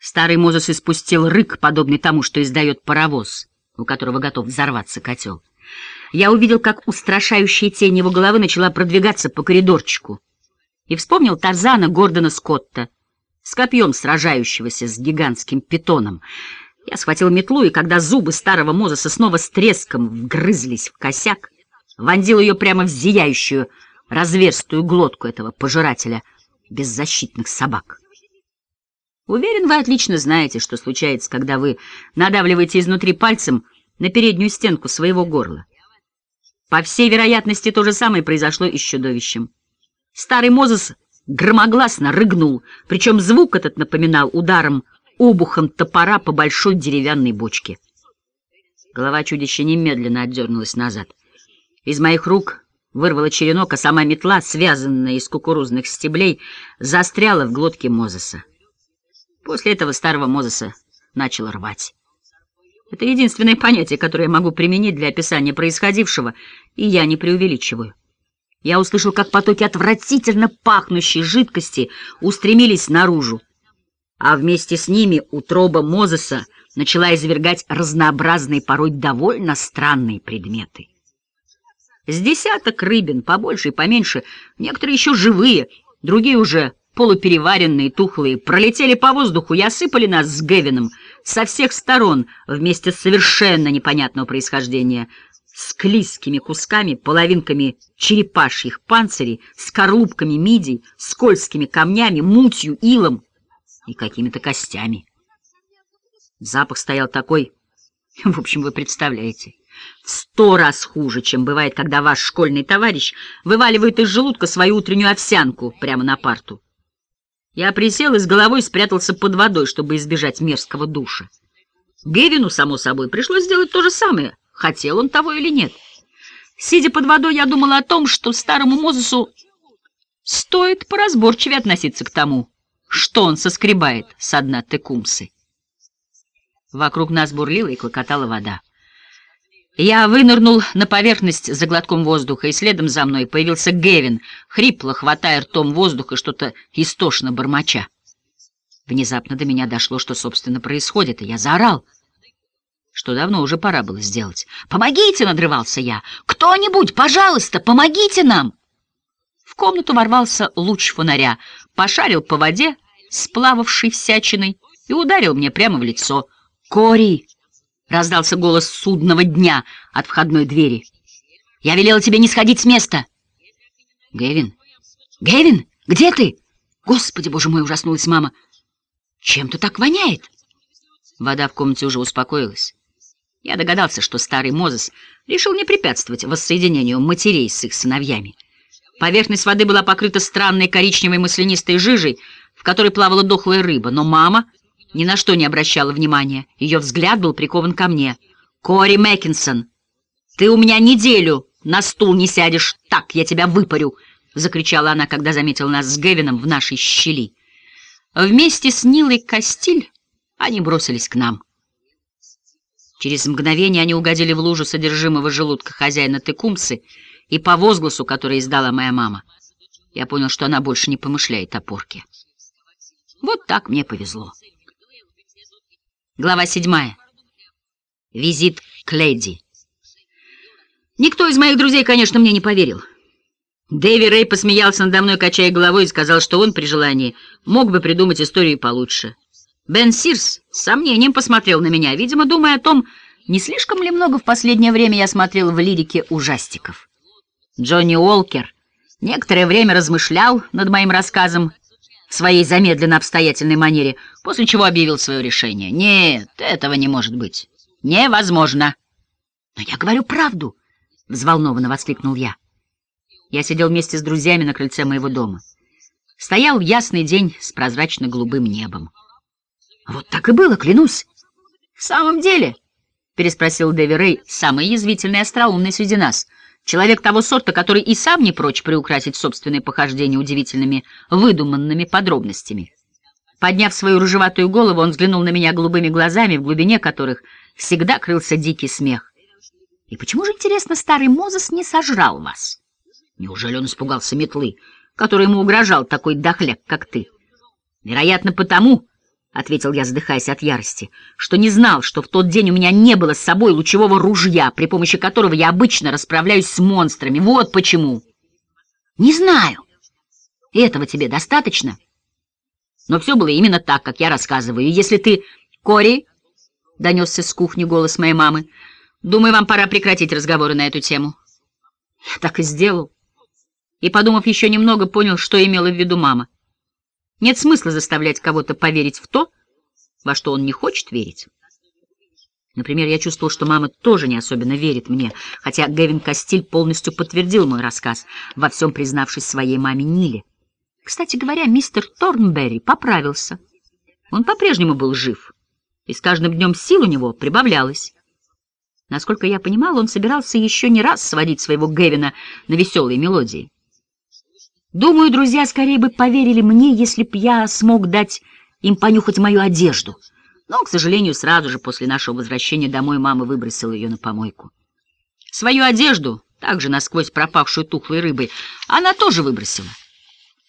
Старый Мозес испустил рык, подобный тому, что издает паровоз, у которого готов взорваться котел. Я увидел, как устрашающая тень его головы начала продвигаться по коридорчику, и вспомнил Тарзана Гордона Скотта с копьем сражающегося с гигантским питоном. Я схватил метлу, и когда зубы старого Мозеса снова с треском вгрызлись в косяк, вонзил ее прямо в зияющую, разверстую глотку этого пожирателя беззащитных собак. Уверен, вы отлично знаете, что случается, когда вы надавливаете изнутри пальцем на переднюю стенку своего горла. По всей вероятности, то же самое произошло и с чудовищем. Старый Мозес громогласно рыгнул, причем звук этот напоминал ударом обухом топора по большой деревянной бочке. Голова чудища немедленно отдернулась назад. Из моих рук вырвала черенок, а сама метла, связанная из кукурузных стеблей, застряла в глотке Мозеса. После этого старого Мозеса начал рвать. Это единственное понятие, которое я могу применить для описания происходившего, и я не преувеличиваю. Я услышал, как потоки отвратительно пахнущей жидкости устремились наружу, а вместе с ними утроба Мозеса начала извергать разнообразные, порой довольно странные предметы. С десяток рыбин, побольше и поменьше, некоторые еще живые, другие уже полупереваренные, тухлые, пролетели по воздуху и осыпали нас с Гевином со всех сторон вместе с совершенно непонятного происхождения, с клизкими кусками, половинками черепашьих панцирей, скорлупками мидий, скользкими камнями, мутью, илом и какими-то костями. Запах стоял такой, в общем, вы представляете, в сто раз хуже, чем бывает, когда ваш школьный товарищ вываливает из желудка свою утреннюю овсянку прямо на парту. Я присел и с головой спрятался под водой, чтобы избежать мерзкого душа. Гевину, само собой, пришлось сделать то же самое, хотел он того или нет. Сидя под водой, я думала о том, что старому Мозесу стоит поразборчивее относиться к тому, что он соскребает со дна текумсы. Вокруг нас бурлила и клокотала вода. Я вынырнул на поверхность за глотком воздуха, и следом за мной появился Гевин, хрипло хватая ртом воздух и что-то истошно бормоча. Внезапно до меня дошло, что, собственно, происходит, и я заорал, что давно уже пора было сделать. «Помогите!» — надрывался я. «Кто-нибудь, пожалуйста, помогите нам!» В комнату ворвался луч фонаря, пошарил по воде, сплававшей всячиной, и ударил мне прямо в лицо. «Кори!» Раздался голос судного дня от входной двери. «Я велела тебе не сходить с места!» «Гэвин? Гэвин, где ты?» «Господи, боже мой!» — ужаснулась мама. «Чем-то так воняет!» Вода в комнате уже успокоилась. Я догадался, что старый Мозес решил не препятствовать воссоединению матерей с их сыновьями. Поверхность воды была покрыта странной коричневой маслянистой жижей, в которой плавала дохлая рыба, но мама ни на что не обращала внимания. Ее взгляд был прикован ко мне. «Кори Мэккинсон, ты у меня неделю на стул не сядешь, так я тебя выпарю!» — закричала она, когда заметила нас с Гевином в нашей щели. Вместе с Нилой Костиль они бросились к нам. Через мгновение они угодили в лужу содержимого желудка хозяина Текумсы и по возгласу, который издала моя мама. Я понял, что она больше не помышляет о порке. Вот так мне повезло. Глава седьмая. Визит к леди. Никто из моих друзей, конечно, мне не поверил. Дэви Рэй посмеялся надо мной, качая головой, и сказал, что он при желании мог бы придумать историю получше. Бен Сирс с сомнением посмотрел на меня, видимо, думая о том, не слишком ли много в последнее время я смотрел в лирике ужастиков. Джонни Уолкер некоторое время размышлял над моим рассказом, в своей замедленно обстоятельной манере, после чего объявил свое решение. «Нет, этого не может быть. Невозможно!» «Но я говорю правду!» — взволнованно воскликнул я. Я сидел вместе с друзьями на крыльце моего дома. Стоял ясный день с прозрачно-голубым небом. «Вот так и было, клянусь!» «В самом деле?» — переспросил Дэви Рэй, самый язвительный и остроумный среди нас — Человек того сорта, который и сам не прочь приукрасить собственные похождения удивительными, выдуманными подробностями. Подняв свою рыжеватую голову, он взглянул на меня голубыми глазами, в глубине которых всегда крылся дикий смех. «И почему же, интересно, старый Мозес не сожрал вас? Неужели он испугался метлы, которой ему угрожал такой дохляк, как ты? Вероятно, потому, — ответил я, задыхаясь от ярости, — что не знал, что в тот день у меня не было с собой лучевого ружья, при помощи которого я обычно расправляюсь с монстрами. Вот почему. Не знаю. Этого тебе достаточно? Но все было именно так, как я рассказываю. И если ты... Кори, — донесся с кухни голос моей мамы, — думаю, вам пора прекратить разговоры на эту тему. Я так и сделал. И, подумав еще немного, понял, что имела в виду мама. Нет смысла заставлять кого-то поверить в то, во что он не хочет верить. Например, я чувствовал, что мама тоже не особенно верит мне, хотя Гэвин Кастиль полностью подтвердил мой рассказ, во всем признавшись своей маме Ниле. Кстати говоря, мистер Торнберри поправился. Он по-прежнему был жив, и с каждым днем сил у него прибавлялось. Насколько я понимал, он собирался еще не раз сводить своего Гэвина на веселые мелодии. Думаю, друзья скорее бы поверили мне, если б я смог дать им понюхать мою одежду — но, к сожалению, сразу же после нашего возвращения домой мама выбросила ее на помойку. Свою одежду, также насквозь пропавшую тухлой рыбой, она тоже выбросила.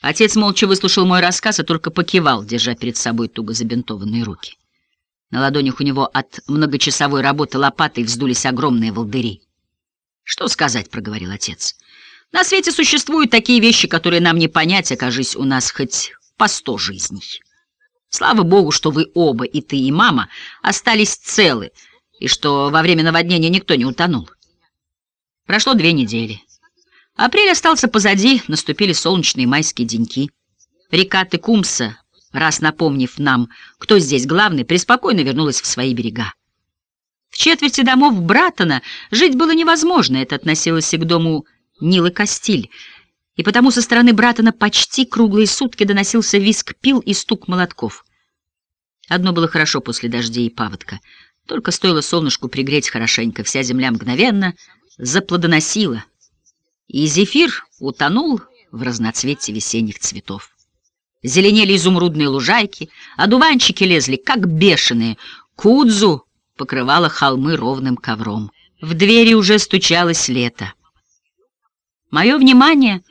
Отец молча выслушал мой рассказ и только покивал, держа перед собой туго забинтованные руки. На ладонях у него от многочасовой работы лопатой вздулись огромные волдыри. «Что сказать?» — проговорил отец. «На свете существуют такие вещи, которые нам не понять, окажись у нас хоть по сто жизней». Слава богу, что вы оба, и ты, и мама, остались целы, и что во время наводнения никто не утонул. Прошло две недели. Апрель остался позади, наступили солнечные майские деньки. Река Текумса, раз напомнив нам, кто здесь главный, преспокойно вернулась в свои берега. В четверти домов Братона жить было невозможно, это относилось и к дому Нилы Кастиль, и потому со стороны Братона почти круглые сутки доносился визг пил и стук молотков. Одно было хорошо после дождей и паводка. Только стоило солнышку пригреть хорошенько, вся земля мгновенно заплодоносила, и зефир утонул в разноцветии весенних цветов. Зеленели изумрудные лужайки, а дуванчики лезли, как бешеные. Кудзу покрывала холмы ровным ковром. В двери уже стучалось лето. Мое внимание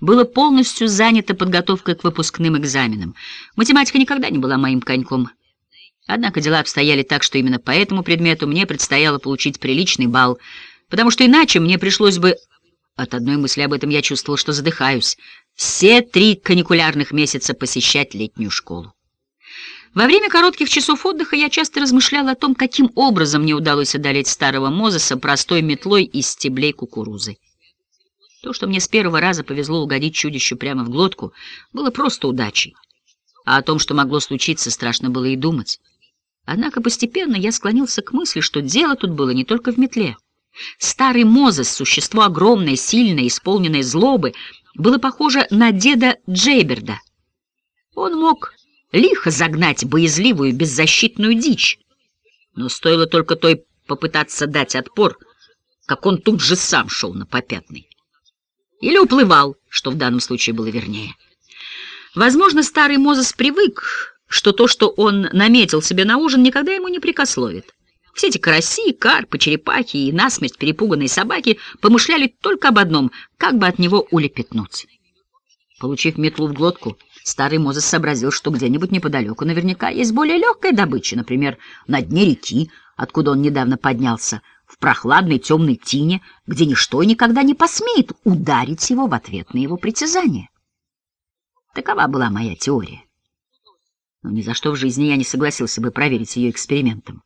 было полностью занято подготовкой к выпускным экзаменам. Математика никогда не была моим коньком. Однако дела обстояли так, что именно по этому предмету мне предстояло получить приличный балл, потому что иначе мне пришлось бы... От одной мысли об этом я чувствовал, что задыхаюсь. Все три каникулярных месяца посещать летнюю школу. Во время коротких часов отдыха я часто размышлял о том, каким образом мне удалось одолеть старого Мозеса простой метлой из стеблей кукурузы. То, что мне с первого раза повезло угодить чудищу прямо в глотку, было просто удачей. А о том, что могло случиться, страшно было и думать. Однако постепенно я склонился к мысли, что дело тут было не только в метле. Старый Мозес, существо огромное, сильное, исполненное злобы, было похоже на деда Джейберда. Он мог лихо загнать боязливую, беззащитную дичь, но стоило только той попытаться дать отпор, как он тут же сам шел на попятный. Или уплывал, что в данном случае было вернее. Возможно, старый Мозес привык, что то, что он наметил себе на ужин, никогда ему не прикословит. Все эти караси, карпы, черепахи и насмерть перепуганные собаки помышляли только об одном — как бы от него улепетнуть. Получив метлу в глотку, старый Мозес сообразил, что где-нибудь неподалеку наверняка есть более легкая добыча, например, на дне реки, откуда он недавно поднялся, прохладной темной тине, где ничто и никогда не посмеет ударить его в ответ на его притязание. Такова была моя теория. Но ни за что в жизни я не согласился бы проверить ее экспериментом.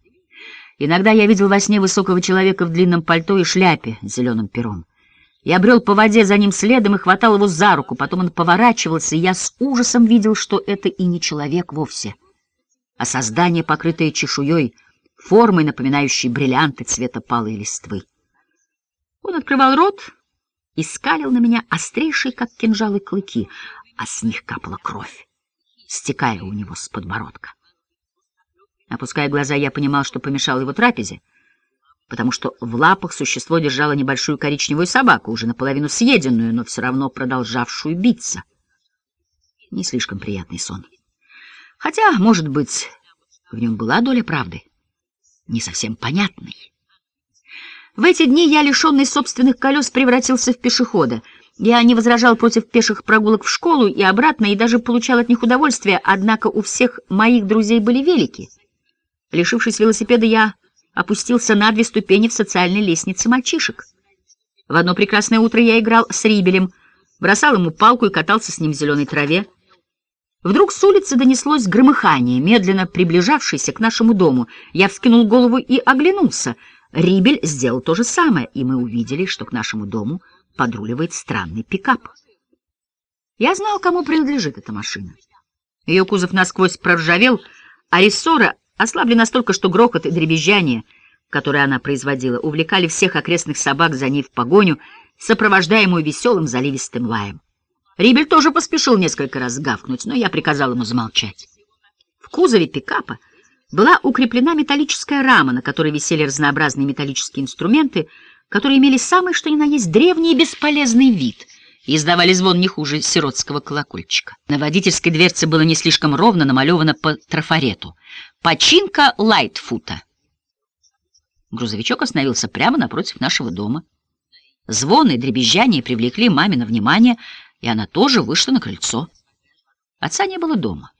Иногда я видел во сне высокого человека в длинном пальто и шляпе с зеленым пером. Я брел по воде за ним следом и хватал его за руку, потом он поворачивался, и я с ужасом видел, что это и не человек вовсе, а создание, покрытое чешуей, формой, напоминающей бриллианты цвета палой листвы. Он открывал рот и скалил на меня острейшие, как кинжалы, клыки, а с них капала кровь, стекая у него с подбородка. Опуская глаза, я понимал, что помешал его трапезе, потому что в лапах существо держало небольшую коричневую собаку, уже наполовину съеденную, но все равно продолжавшую биться. Не слишком приятный сон. Хотя, может быть, в нем была доля правды не совсем понятный. В эти дни я, лишенный собственных колес, превратился в пешехода. Я не возражал против пеших прогулок в школу и обратно, и даже получал от них удовольствие, однако у всех моих друзей были велики. Лишившись велосипеда, я опустился на две ступени в социальной лестнице мальчишек. В одно прекрасное утро я играл с Рибелем, бросал ему палку и катался с ним в зеленой траве. Вдруг с улицы донеслось громыхание, медленно приближавшееся к нашему дому. Я вскинул голову и оглянулся. Рибель сделал то же самое, и мы увидели, что к нашему дому подруливает странный пикап. Я знал, кому принадлежит эта машина. Ее кузов насквозь проржавел, а рессора ослабли настолько, что грохот и дребезжание, которые она производила, увлекали всех окрестных собак за ней в погоню, сопровождаемую веселым заливистым лаем. Рибель тоже поспешил несколько раз гавкнуть, но я приказал ему замолчать. В кузове пикапа была укреплена металлическая рама, на которой висели разнообразные металлические инструменты, которые имели самый что ни на есть древний и бесполезный вид и издавали звон не хуже сиротского колокольчика. На водительской дверце было не слишком ровно намалевано по трафарету. «Починка Лайтфута». Грузовичок остановился прямо напротив нашего дома. Звоны и дребезжание привлекли мамино внимание, и она тоже вышла на крыльцо. Отца не было дома.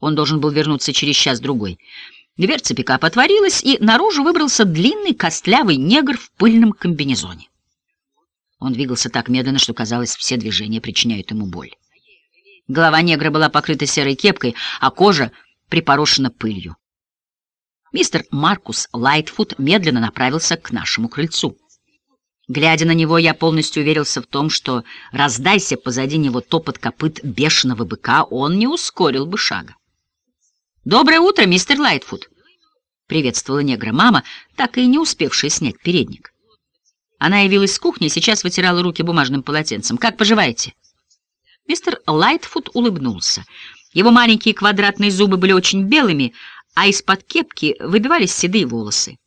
Он должен был вернуться через час-другой. Дверца пикапа отворилась, и наружу выбрался длинный костлявый негр в пыльном комбинезоне. Он двигался так медленно, что, казалось, все движения причиняют ему боль. Голова негра была покрыта серой кепкой, а кожа припорошена пылью. Мистер Маркус Лайтфуд медленно направился к нашему крыльцу. Глядя на него, я полностью уверился в том, что, раздайся позади него топот копыт бешеного быка, он не ускорил бы шага. «Доброе утро, мистер Лайтфуд!» — приветствовала негра мама, так и не успевшая снять передник. Она явилась с кухни и сейчас вытирала руки бумажным полотенцем. «Как поживаете?» Мистер Лайтфуд улыбнулся. Его маленькие квадратные зубы были очень белыми, а из-под кепки выбивались седые волосы.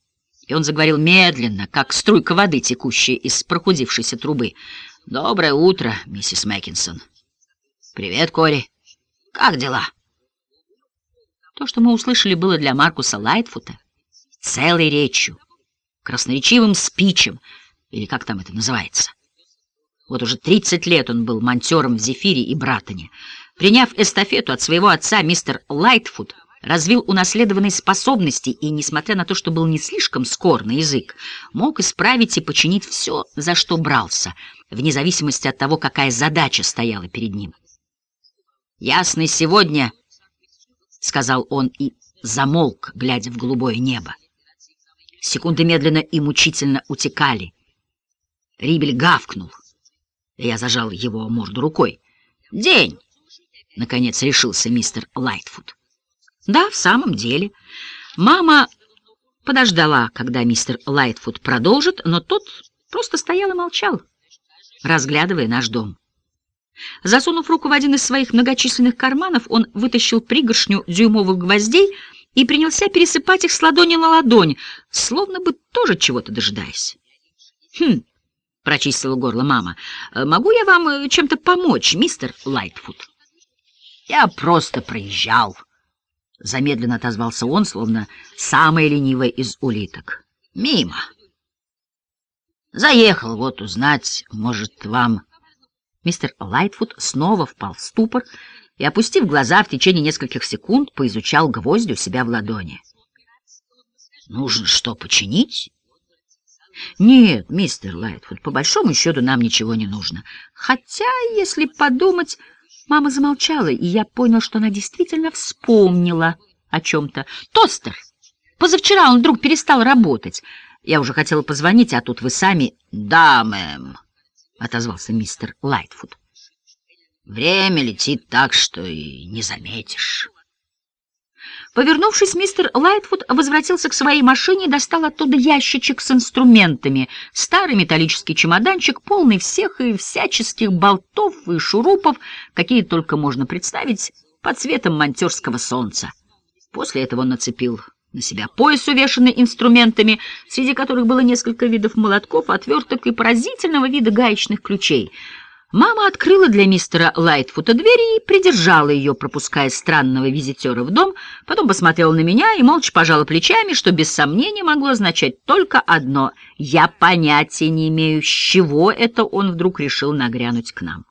И он заговорил медленно, как струйка воды, текущая из прохудившейся трубы. «Доброе утро, миссис Мэккинсон». «Привет, Кори. Как дела?» То, что мы услышали, было для Маркуса Лайтфута целой речью, красноречивым спичем, или как там это называется. Вот уже 30 лет он был монтером в «Зефире» и «Братане». Приняв эстафету от своего отца, мистер Лайтфуд развил унаследованные способности и, несмотря на то, что был не слишком скор на язык, мог исправить и починить все, за что брался, вне зависимости от того, какая задача стояла перед ним. «Ясный сегодня», — сказал он и замолк, глядя в голубое небо. Секунды медленно и мучительно утекали. Рибель гавкнул. Я зажал его морду рукой. «День!» — наконец решился мистер Лайтфуд. Да, в самом деле. Мама подождала, когда мистер Лайтфуд продолжит, но тот просто стоял и молчал, разглядывая наш дом. Засунув руку в один из своих многочисленных карманов, он вытащил пригоршню дюймовых гвоздей и принялся пересыпать их с ладони на ладонь, словно бы тоже чего-то дожидаясь. «Хм», — прочистила горло мама, — «могу я вам э, чем-то помочь, мистер Лайтфуд?» «Я просто проезжал», Замедленно отозвался он, словно самая ленивая из улиток. Мимо. Заехал вот узнать, может, вам... Мистер Лайтфуд снова впал в ступор и, опустив глаза, в течение нескольких секунд поизучал гвозди у себя в ладони. «Нужно что, починить?» «Нет, мистер Лайтфуд, по большому счету нам ничего не нужно. Хотя, если подумать, Мама замолчала, и я понял, что она действительно вспомнила о чем-то. «Тостер! Позавчера он вдруг перестал работать. Я уже хотела позвонить, а тут вы сами...» «Да, мэм», — отозвался мистер Лайтфуд. «Время летит так, что и не заметишь». Повернувшись, мистер Лайтфуд возвратился к своей машине и достал оттуда ящичек с инструментами, старый металлический чемоданчик, полный всех и всяческих болтов и шурупов, какие только можно представить под светом монтерского солнца. После этого он нацепил на себя пояс, увешанный инструментами, среди которых было несколько видов молотков, отверток и поразительного вида гаечных ключей. Мама открыла для мистера Лайтфута дверь и придержала ее, пропуская странного визитера в дом, потом посмотрела на меня и молча пожала плечами, что без сомнения могло означать только одно — я понятия не имею, с чего это он вдруг решил нагрянуть к нам.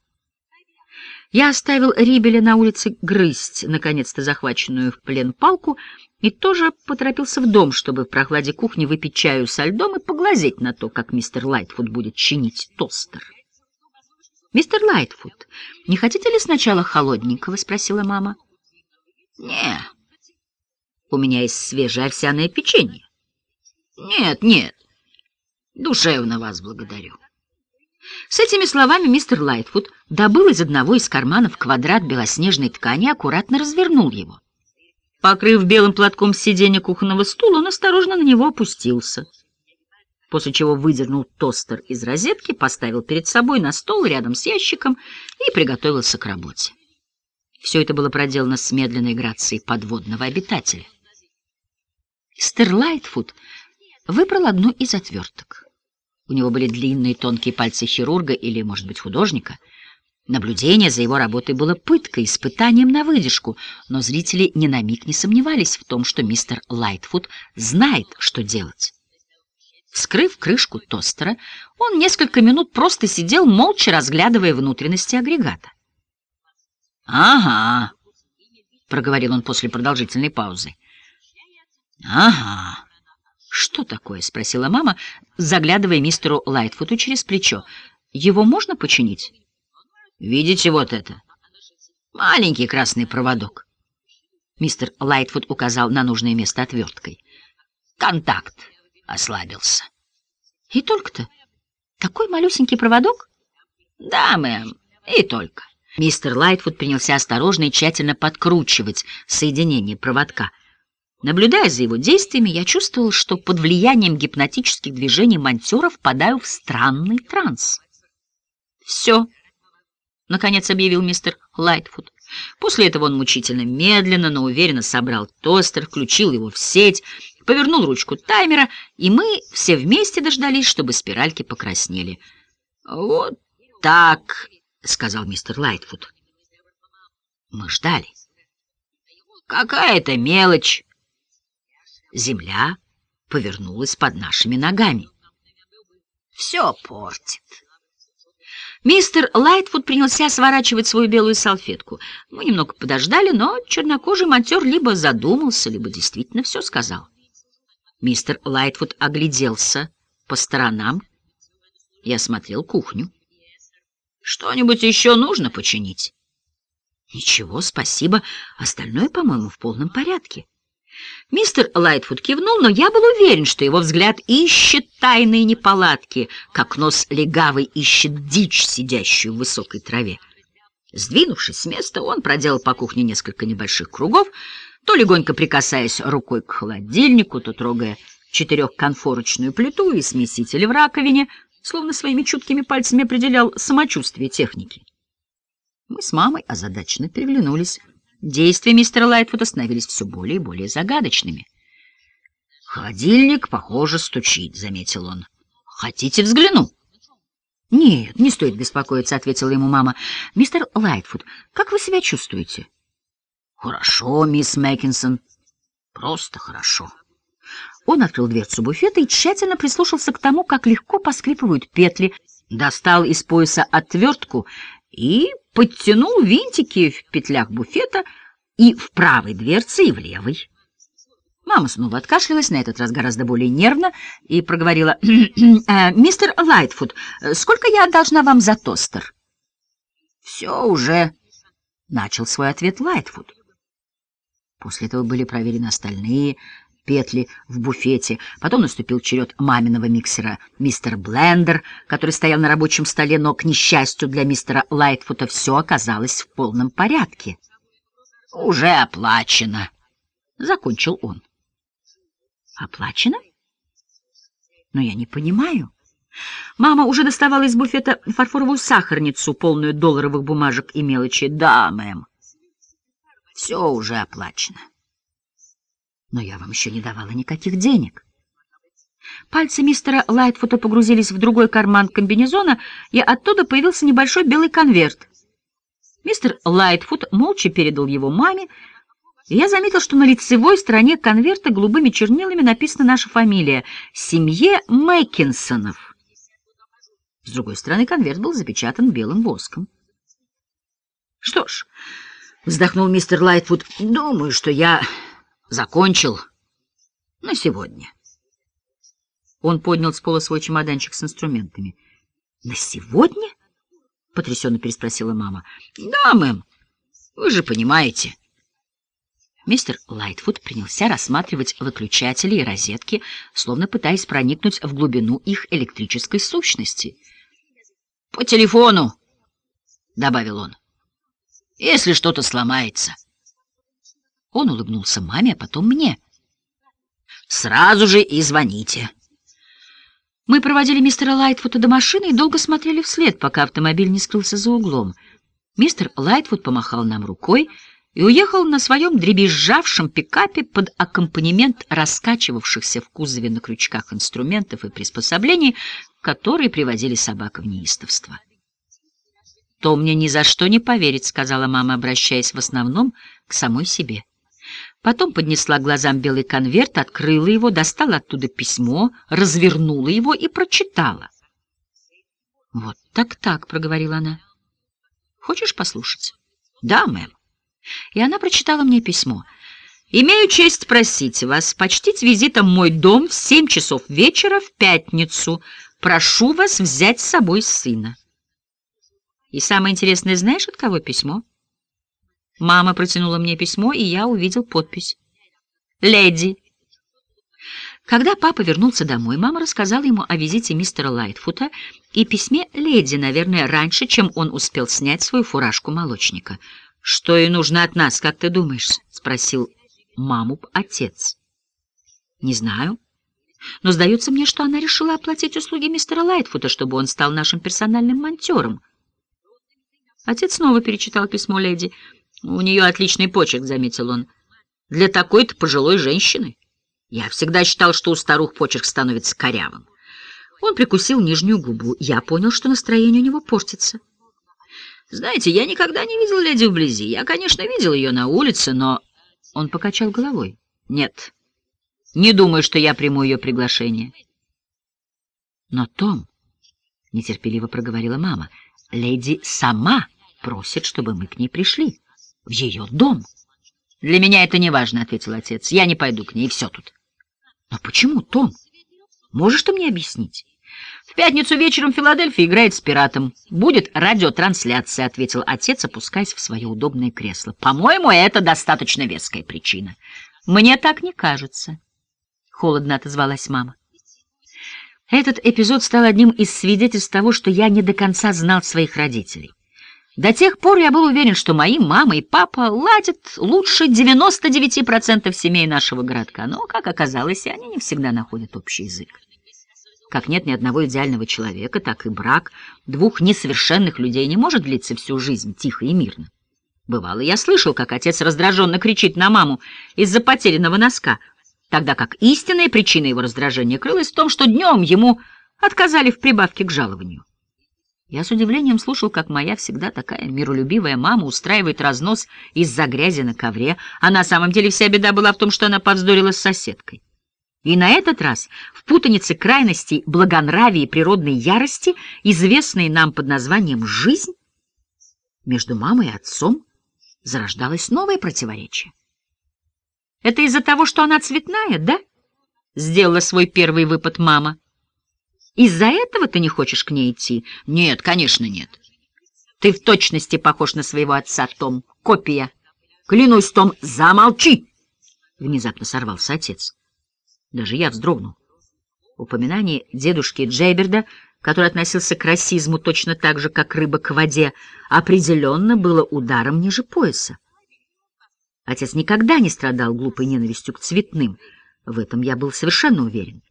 Я оставил Рибеля на улице грызть, наконец-то захваченную в плен палку, и тоже поторопился в дом, чтобы в прохладе кухни выпить чаю со льдом и поглазеть на то, как мистер Лайтфуд будет чинить тостер. «Мистер Лайтфуд, не хотите ли сначала холодненького?» — спросила мама. «Не, у меня есть свежее овсяное печенье». «Нет, нет, душевно вас благодарю». С этими словами мистер Лайтфуд добыл из одного из карманов квадрат белоснежной ткани и аккуратно развернул его. Покрыв белым платком сиденье кухонного стула, он осторожно на него опустился после чего выдернул тостер из розетки, поставил перед собой на стол рядом с ящиком и приготовился к работе. Все это было проделано с медленной грацией подводного обитателя. Стер Лайтфуд выбрал одну из отверток. У него были длинные тонкие пальцы хирурга или, может быть, художника. Наблюдение за его работой было пыткой, испытанием на выдержку, но зрители ни на миг не сомневались в том, что мистер Лайтфуд знает, что делать. Вскрыв крышку тостера, он несколько минут просто сидел, молча разглядывая внутренности агрегата. «Ага», — проговорил он после продолжительной паузы. «Ага». «Что такое?» — спросила мама, заглядывая мистеру Лайтфуту через плечо. «Его можно починить?» «Видите вот это? Маленький красный проводок». Мистер Лайтфуд указал на нужное место отверткой. «Контакт ослабился. И только-то? Такой малюсенький проводок? Да, мэм, и только. Мистер Лайтфуд принялся осторожно и тщательно подкручивать соединение проводка. Наблюдая за его действиями, я чувствовал, что под влиянием гипнотических движений монтера впадаю в странный транс. «Все», — наконец объявил мистер Лайтфуд. После этого он мучительно медленно, но уверенно собрал тостер, включил его в сеть, повернул ручку таймера, и мы все вместе дождались, чтобы спиральки покраснели. «Вот так», — сказал мистер Лайтфуд. Мы ждали. «Какая-то мелочь». Земля повернулась под нашими ногами. «Все портит». Мистер Лайтфуд принялся сворачивать свою белую салфетку. Мы немного подождали, но чернокожий монтер либо задумался, либо действительно все сказал. Мистер Лайтфуд огляделся по сторонам и осмотрел кухню. «Что-нибудь еще нужно починить?» «Ничего, спасибо. Остальное, по-моему, в полном порядке». Мистер Лайтфуд кивнул, но я был уверен, что его взгляд ищет тайные неполадки, как нос легавый ищет дичь, сидящую в высокой траве. Сдвинувшись с места, он проделал по кухне несколько небольших кругов, то легонько прикасаясь рукой к холодильнику, то трогая четырехконфорочную плиту и смеситель в раковине, словно своими чуткими пальцами определял самочувствие техники. Мы с мамой озадаченно переглянулись. Действия мистера Лайтфуда становились все более и более загадочными. «Холодильник, похоже, стучит», — заметил он. «Хотите взгляну?» «Нет, не стоит беспокоиться», — ответила ему мама. «Мистер Лайтфуд, как вы себя чувствуете?» «Хорошо, мисс Мэккинсон, просто хорошо». Он открыл дверцу буфета и тщательно прислушался к тому, как легко поскрипывают петли, достал из пояса отвертку и подтянул винтики в петлях буфета и в правой дверце, и в левой. Мама снова откашлялась, на этот раз гораздо более нервно, и проговорила, «Э, «Мистер Лайтфуд, сколько я должна вам за тостер?» «Все уже», — начал свой ответ Лайтфуд. После этого были проверены остальные петли в буфете. Потом наступил черед маминого миксера «Мистер Блендер», который стоял на рабочем столе, но, к несчастью для мистера Лайтфута, все оказалось в полном порядке. «Уже оплачено», — закончил он. «Оплачено? Но я не понимаю». Мама уже доставала из буфета фарфоровую сахарницу, полную долларовых бумажек и мелочи. «Да, мэм, все уже оплачено». Но я вам еще не давала никаких денег. Пальцы мистера Лайтфута погрузились в другой карман комбинезона, и оттуда появился небольшой белый конверт. Мистер Лайтфуд молча передал его маме, и я заметил, что на лицевой стороне конверта голубыми чернилами написана наша фамилия — «Семье Мэккинсонов». С другой стороны конверт был запечатан белым воском. «Что ж», — вздохнул мистер Лайтфуд, — «думаю, что я закончил на сегодня». Он поднял с пола свой чемоданчик с инструментами. «На сегодня?» — потрясенно переспросила мама. «Да, мэм, вы же понимаете». Мистер Лайтфуд принялся рассматривать выключатели и розетки, словно пытаясь проникнуть в глубину их электрической сущности. «По телефону», — добавил он, — «если что-то сломается». Он улыбнулся маме, а потом мне. «Сразу же и звоните». Мы проводили мистера Лайтфута до машины и долго смотрели вслед, пока автомобиль не скрылся за углом. Мистер Лайтфуд помахал нам рукой и уехал на своем дребезжавшем пикапе под аккомпанемент раскачивавшихся в кузове на крючках инструментов и приспособлений, которые приводили собак в неистовство. «То мне ни за что не поверит», — сказала мама, обращаясь в основном к самой себе. Потом поднесла глазам белый конверт, открыла его, достала оттуда письмо, развернула его и прочитала. «Вот так-так», — проговорила она. «Хочешь послушать?» «Да, мэм». И она прочитала мне письмо. «Имею честь просить вас почтить визитом мой дом в семь часов вечера в пятницу. Прошу вас взять с собой сына». И самое интересное, знаешь, от кого письмо? Мама протянула мне письмо, и я увидел подпись. «Леди». Когда папа вернулся домой, мама рассказала ему о визите мистера Лайтфута и письме «Леди», наверное, раньше, чем он успел снять свою фуражку молочника. «Что ей нужно от нас, как ты думаешь?» — спросил маму отец. «Не знаю. Но сдается мне, что она решила оплатить услуги мистера Лайтфута, чтобы он стал нашим персональным монтером». Отец снова перечитал письмо леди — у нее отличный почерк, — заметил он. Для такой-то пожилой женщины. Я всегда считал, что у старух почерк становится корявым. Он прикусил нижнюю губу. Я понял, что настроение у него портится. Знаете, я никогда не видел леди вблизи. Я, конечно, видел ее на улице, но... Он покачал головой. Нет, не думаю, что я приму ее приглашение. Но, Том, — нетерпеливо проговорила мама, — леди сама просит, чтобы мы к ней пришли в ее дом. — Для меня это не важно, — ответил отец. — Я не пойду к ней, все тут. — Но почему, Том? Можешь ты мне объяснить? — В пятницу вечером в Филадельфии играет с пиратом. Будет радиотрансляция, — ответил отец, опускаясь в свое удобное кресло. — По-моему, это достаточно веская причина. — Мне так не кажется, — холодно отозвалась мама. Этот эпизод стал одним из свидетельств того, что я не до конца знал своих родителей. До тех пор я был уверен, что мои мама и папа ладят лучше 99% семей нашего городка, но, как оказалось, они не всегда находят общий язык. Как нет ни одного идеального человека, так и брак двух несовершенных людей не может длиться всю жизнь тихо и мирно. Бывало, я слышал, как отец раздраженно кричит на маму из-за потерянного носка, тогда как истинная причина его раздражения крылась в том, что днем ему отказали в прибавке к жалованию. Я с удивлением слушал, как моя всегда такая миролюбивая мама устраивает разнос из-за грязи на ковре, а на самом деле вся беда была в том, что она повздорила с соседкой. И на этот раз в путанице крайностей благонравия и природной ярости, известной нам под названием «жизнь», между мамой и отцом зарождалось новое противоречие. «Это из-за того, что она цветная, да?» — сделала свой первый выпад мама. Из-за этого ты не хочешь к ней идти? Нет, конечно, нет. Ты в точности похож на своего отца, Том. Копия. Клянусь, Том, замолчи! Внезапно сорвался отец. Даже я вздрогнул. Упоминание дедушки Джейберда, который относился к расизму точно так же, как рыба к воде, определенно было ударом ниже пояса. Отец никогда не страдал глупой ненавистью к цветным, в этом я был совершенно уверен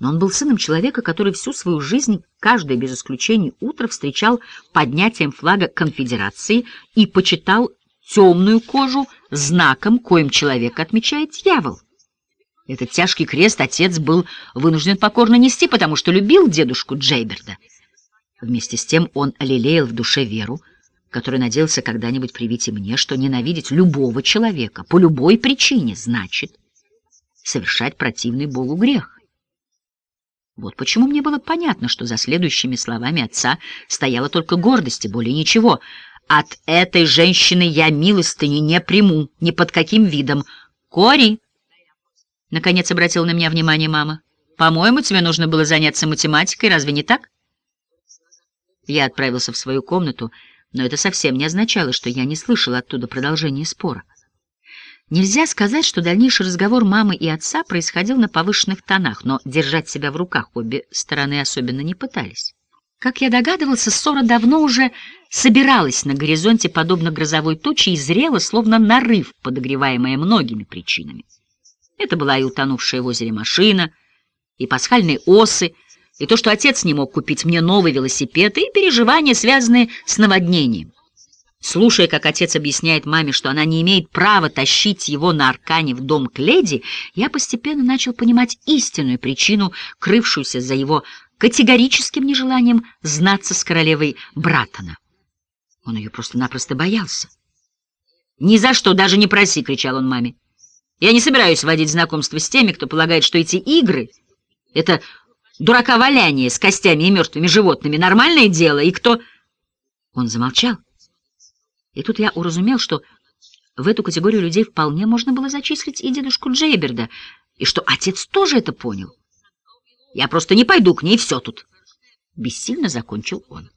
но он был сыном человека, который всю свою жизнь, каждое без исключения утро, встречал поднятием флага конфедерации и почитал темную кожу знаком, коим человек отмечает дьявол. Этот тяжкий крест отец был вынужден покорно нести, потому что любил дедушку Джейберда. Вместе с тем он лелеял в душе веру, который надеялся когда-нибудь привить и мне, что ненавидеть любого человека по любой причине значит совершать противный Богу грех. Вот почему мне было понятно, что за следующими словами отца стояла только гордость и более ничего. От этой женщины я милостыни не приму, ни под каким видом. Кори! Наконец обратила на меня внимание мама. «По-моему, тебе нужно было заняться математикой, разве не так?» Я отправился в свою комнату, но это совсем не означало, что я не слышал оттуда продолжения спора. Нельзя сказать, что дальнейший разговор мамы и отца происходил на повышенных тонах, но держать себя в руках обе стороны особенно не пытались. Как я догадывался, ссора давно уже собиралась на горизонте, подобно грозовой туче, и зрела, словно нарыв, подогреваемая многими причинами. Это была и утонувшая в озере машина, и пасхальные осы, и то, что отец не мог купить мне новый велосипед, и переживания, связанные с наводнением. Слушая, как отец объясняет маме, что она не имеет права тащить его на аркане в дом к леди, я постепенно начал понимать истинную причину, крывшуюся за его категорическим нежеланием знаться с королевой Братона. Он ее просто-напросто боялся. «Ни за что, даже не проси!» — кричал он маме. Я не собираюсь водить знакомство с теми, кто полагает, что эти игры — это дурака-валяние с костями и мертвыми животными, нормальное дело, и кто... Он замолчал. И тут я уразумел, что в эту категорию людей вполне можно было зачислить и дедушку Джейберда, и что отец тоже это понял. Я просто не пойду к ней, все тут. Бессильно закончил он.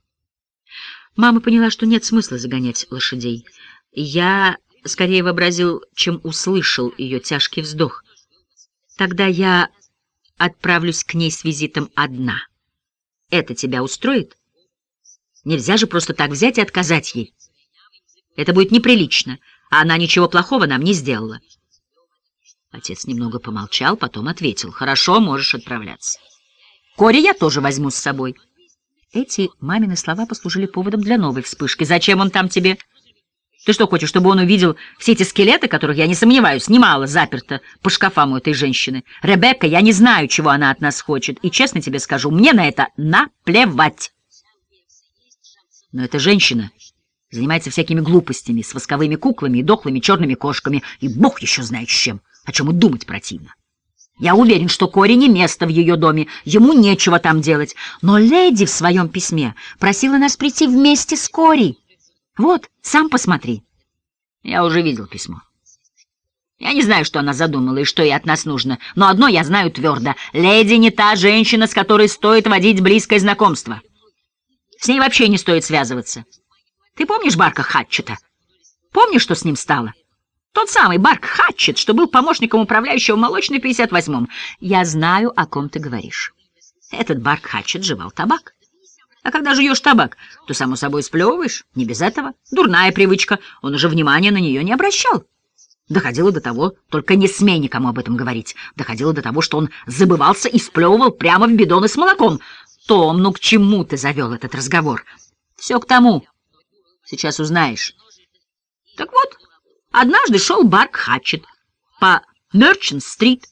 Мама поняла, что нет смысла загонять лошадей. Я скорее вообразил, чем услышал ее тяжкий вздох. Тогда я отправлюсь к ней с визитом одна. Это тебя устроит? Нельзя же просто так взять и отказать ей. Это будет неприлично, а она ничего плохого нам не сделала. Отец немного помолчал, потом ответил. Хорошо, можешь отправляться. Кори я тоже возьму с собой. Эти мамины слова послужили поводом для новой вспышки. Зачем он там тебе? Ты что, хочешь, чтобы он увидел все эти скелеты, которых, я не сомневаюсь, немало заперто по шкафам у этой женщины? Ребекка, я не знаю, чего она от нас хочет, и честно тебе скажу, мне на это наплевать. Но эта женщина занимается всякими глупостями, с восковыми куклами и дохлыми черными кошками, и бог еще знает с чем, о чем и думать противно. Я уверен, что Кори не место в ее доме, ему нечего там делать. Но леди в своем письме просила нас прийти вместе с Кори. Вот, сам посмотри. Я уже видел письмо. Я не знаю, что она задумала и что ей от нас нужно, но одно я знаю твердо. Леди не та женщина, с которой стоит водить близкое знакомство. С ней вообще не стоит связываться. Ты помнишь Барка Хатчета? Помнишь, что с ним стало? Тот самый Барк Хатчет, что был помощником управляющего молочной в 58-м. Я знаю, о ком ты говоришь. Этот Барк Хатчет жевал табак. А когда жуешь табак, то, само собой, сплевываешь. Не без этого. Дурная привычка. Он уже внимания на нее не обращал. Доходило до того, только не смей никому об этом говорить, доходило до того, что он забывался и сплевывал прямо в бидоны с молоком. Том, ну к чему ты завел этот разговор? Все к тому. Сейчас узнаешь. Так вот, однажды шел Барк Хатчет по Мерчант-стрит,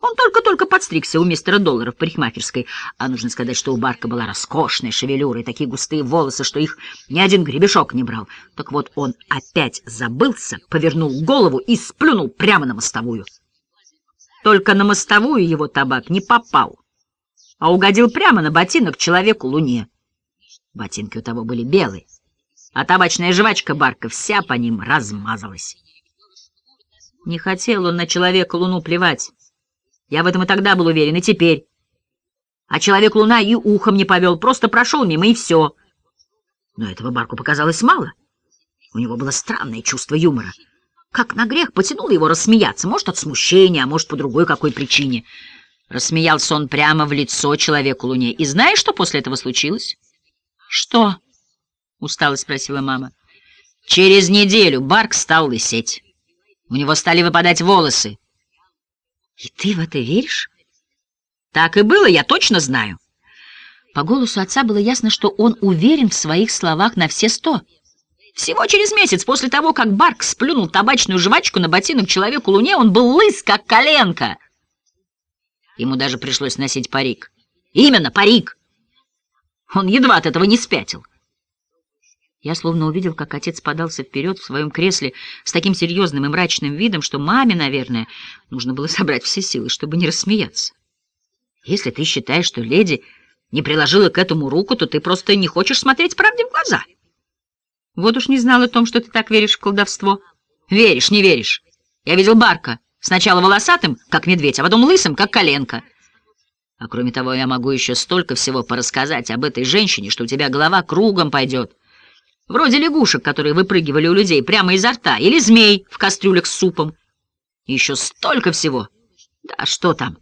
он только-только подстригся у мистера Доллара в парикмахерской, а нужно сказать, что у Барка была роскошная шевелюра и такие густые волосы, что их ни один гребешок не брал. Так вот он опять забылся, повернул голову и сплюнул прямо на мостовую. Только на мостовую его табак не попал, а угодил прямо на ботинок человеку-луне. Ботинки у того были белые, а табачная жвачка Барка вся по ним размазалась. Не хотел он на человека-луну плевать. Я в этом и тогда был уверен, и теперь. А Человек-Луна и ухом не повел, просто прошел мимо, и все. Но этого Барку показалось мало. У него было странное чувство юмора. Как на грех потянул его рассмеяться, может, от смущения, а может, по другой какой причине. Рассмеялся он прямо в лицо Человеку-Луне. И знаешь, что после этого случилось? — Что? — устало спросила мама. — Через неделю Барк стал лысеть. У него стали выпадать волосы. И ты в это веришь? Так и было, я точно знаю. По голосу отца было ясно, что он уверен в своих словах на все сто. Всего через месяц после того, как Барк сплюнул табачную жвачку на ботинок человеку-луне, он был лыс, как коленка. Ему даже пришлось носить парик. Именно, парик! Он едва от этого не спятил. Я словно увидел, как отец подался вперед в своем кресле с таким серьезным и мрачным видом, что маме, наверное, нужно было собрать все силы, чтобы не рассмеяться. Если ты считаешь, что леди не приложила к этому руку, то ты просто не хочешь смотреть правде в глаза. Вот уж не знал о том, что ты так веришь в колдовство. Веришь, не веришь. Я видел Барка. Сначала волосатым, как медведь, а потом лысым, как коленка. А кроме того, я могу еще столько всего порассказать об этой женщине, что у тебя голова кругом пойдет. Вроде лягушек, которые выпрыгивали у людей прямо изо рта, или змей в кастрюлях с супом. Еще столько всего. Да что там?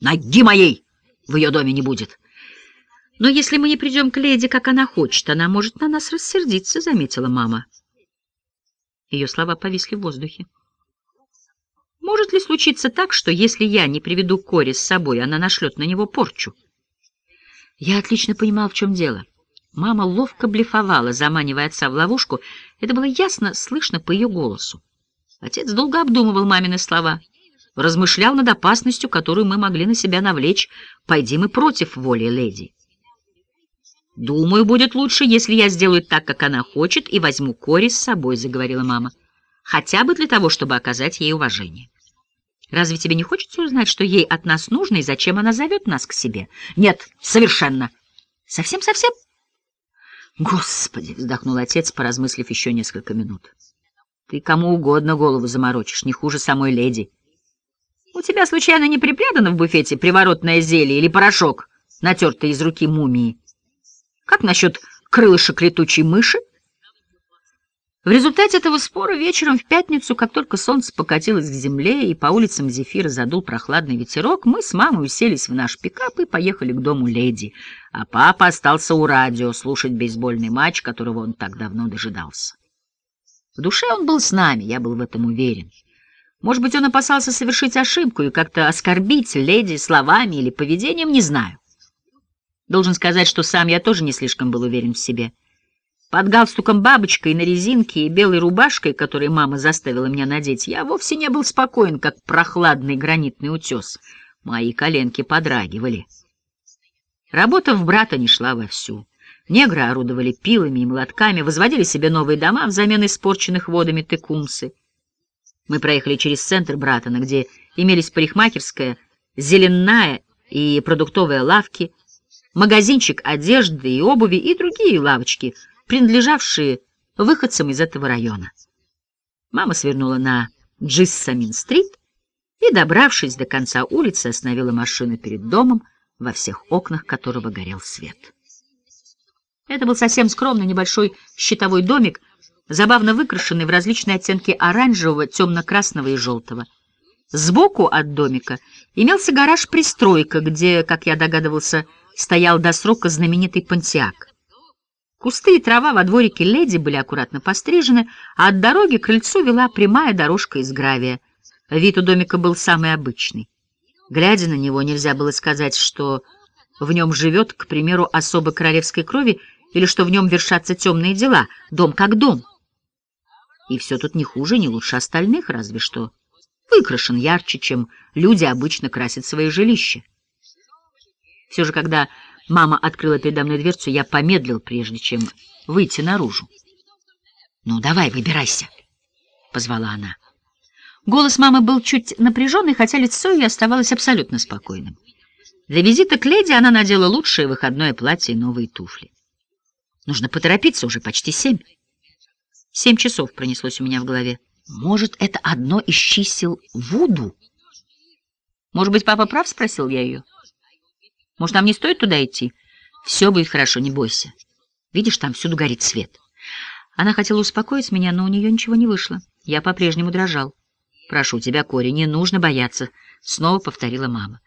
Ноги моей в ее доме не будет. Но если мы не придем к леди, как она хочет, она может на нас рассердиться, — заметила мама. Ее слова повисли в воздухе. Может ли случиться так, что если я не приведу Кори с собой, она нашлет на него порчу? Я отлично понимал, в чем дело. Мама ловко блефовала, заманивая отца в ловушку. Это было ясно слышно по ее голосу. Отец долго обдумывал мамины слова, размышлял над опасностью, которую мы могли на себя навлечь, пойди мы против воли леди. «Думаю, будет лучше, если я сделаю так, как она хочет, и возьму Кори с собой», — заговорила мама. «Хотя бы для того, чтобы оказать ей уважение». «Разве тебе не хочется узнать, что ей от нас нужно и зачем она зовет нас к себе?» «Нет, совершенно». «Совсем-совсем?» «Господи!» — вздохнул отец, поразмыслив еще несколько минут. «Ты кому угодно голову заморочишь, не хуже самой леди. У тебя, случайно, не припрятано в буфете приворотное зелье или порошок, натертый из руки мумии?» Как насчет крылышек летучей мыши? В результате этого спора вечером в пятницу, как только солнце покатилось к земле и по улицам Зефира задул прохладный ветерок, мы с мамой уселись в наш пикап и поехали к дому леди, а папа остался у радио слушать бейсбольный матч, которого он так давно дожидался. В душе он был с нами, я был в этом уверен. Может быть, он опасался совершить ошибку и как-то оскорбить леди словами или поведением, не знаю. Должен сказать, что сам я тоже не слишком был уверен в себе. Под галстуком бабочкой на резинке и белой рубашкой, которую мама заставила меня надеть, я вовсе не был спокоен, как прохладный гранитный утес. Мои коленки подрагивали. Работа в брата не шла вовсю. Негры орудовали пилами и молотками, возводили себе новые дома взамен испорченных водами текумсы. Мы проехали через центр Братана, где имелись парикмахерская, зеленая и продуктовые лавки — магазинчик одежды и обуви и другие лавочки, принадлежавшие выходцам из этого района. Мама свернула на Джиссамин-стрит и, добравшись до конца улицы, остановила машину перед домом, во всех окнах которого горел свет. Это был совсем скромный небольшой щитовой домик, забавно выкрашенный в различные оттенки оранжевого, темно-красного и желтого. Сбоку от домика имелся гараж-пристройка, где, как я догадывался, стоял до срока знаменитый пантиак. Кусты и трава во дворике леди были аккуратно пострижены, а от дороги к крыльцу вела прямая дорожка из гравия. Вид у домика был самый обычный. Глядя на него, нельзя было сказать, что в нем живет, к примеру, особо королевской крови или что в нем вершатся темные дела, дом как дом. И все тут не хуже, не лучше остальных, разве что выкрашен ярче, чем люди обычно красят свои жилища. Все же, когда мама открыла передо мной дверцу, я помедлил, прежде чем выйти наружу. «Ну, давай, выбирайся», — позвала она. Голос мамы был чуть напряженный, хотя лицо ее оставалось абсолютно спокойным. Для визита к леди она надела лучшее выходное платье и новые туфли. Нужно поторопиться, уже почти семь. Семь часов пронеслось у меня в голове. Может, это одно из чисел Вуду? Может быть, папа прав, спросил я ее. Может, нам не стоит туда идти? Все будет хорошо, не бойся. Видишь, там всюду горит свет. Она хотела успокоить меня, но у нее ничего не вышло. Я по-прежнему дрожал. «Прошу тебя, Кори, не нужно бояться», — снова повторила мама.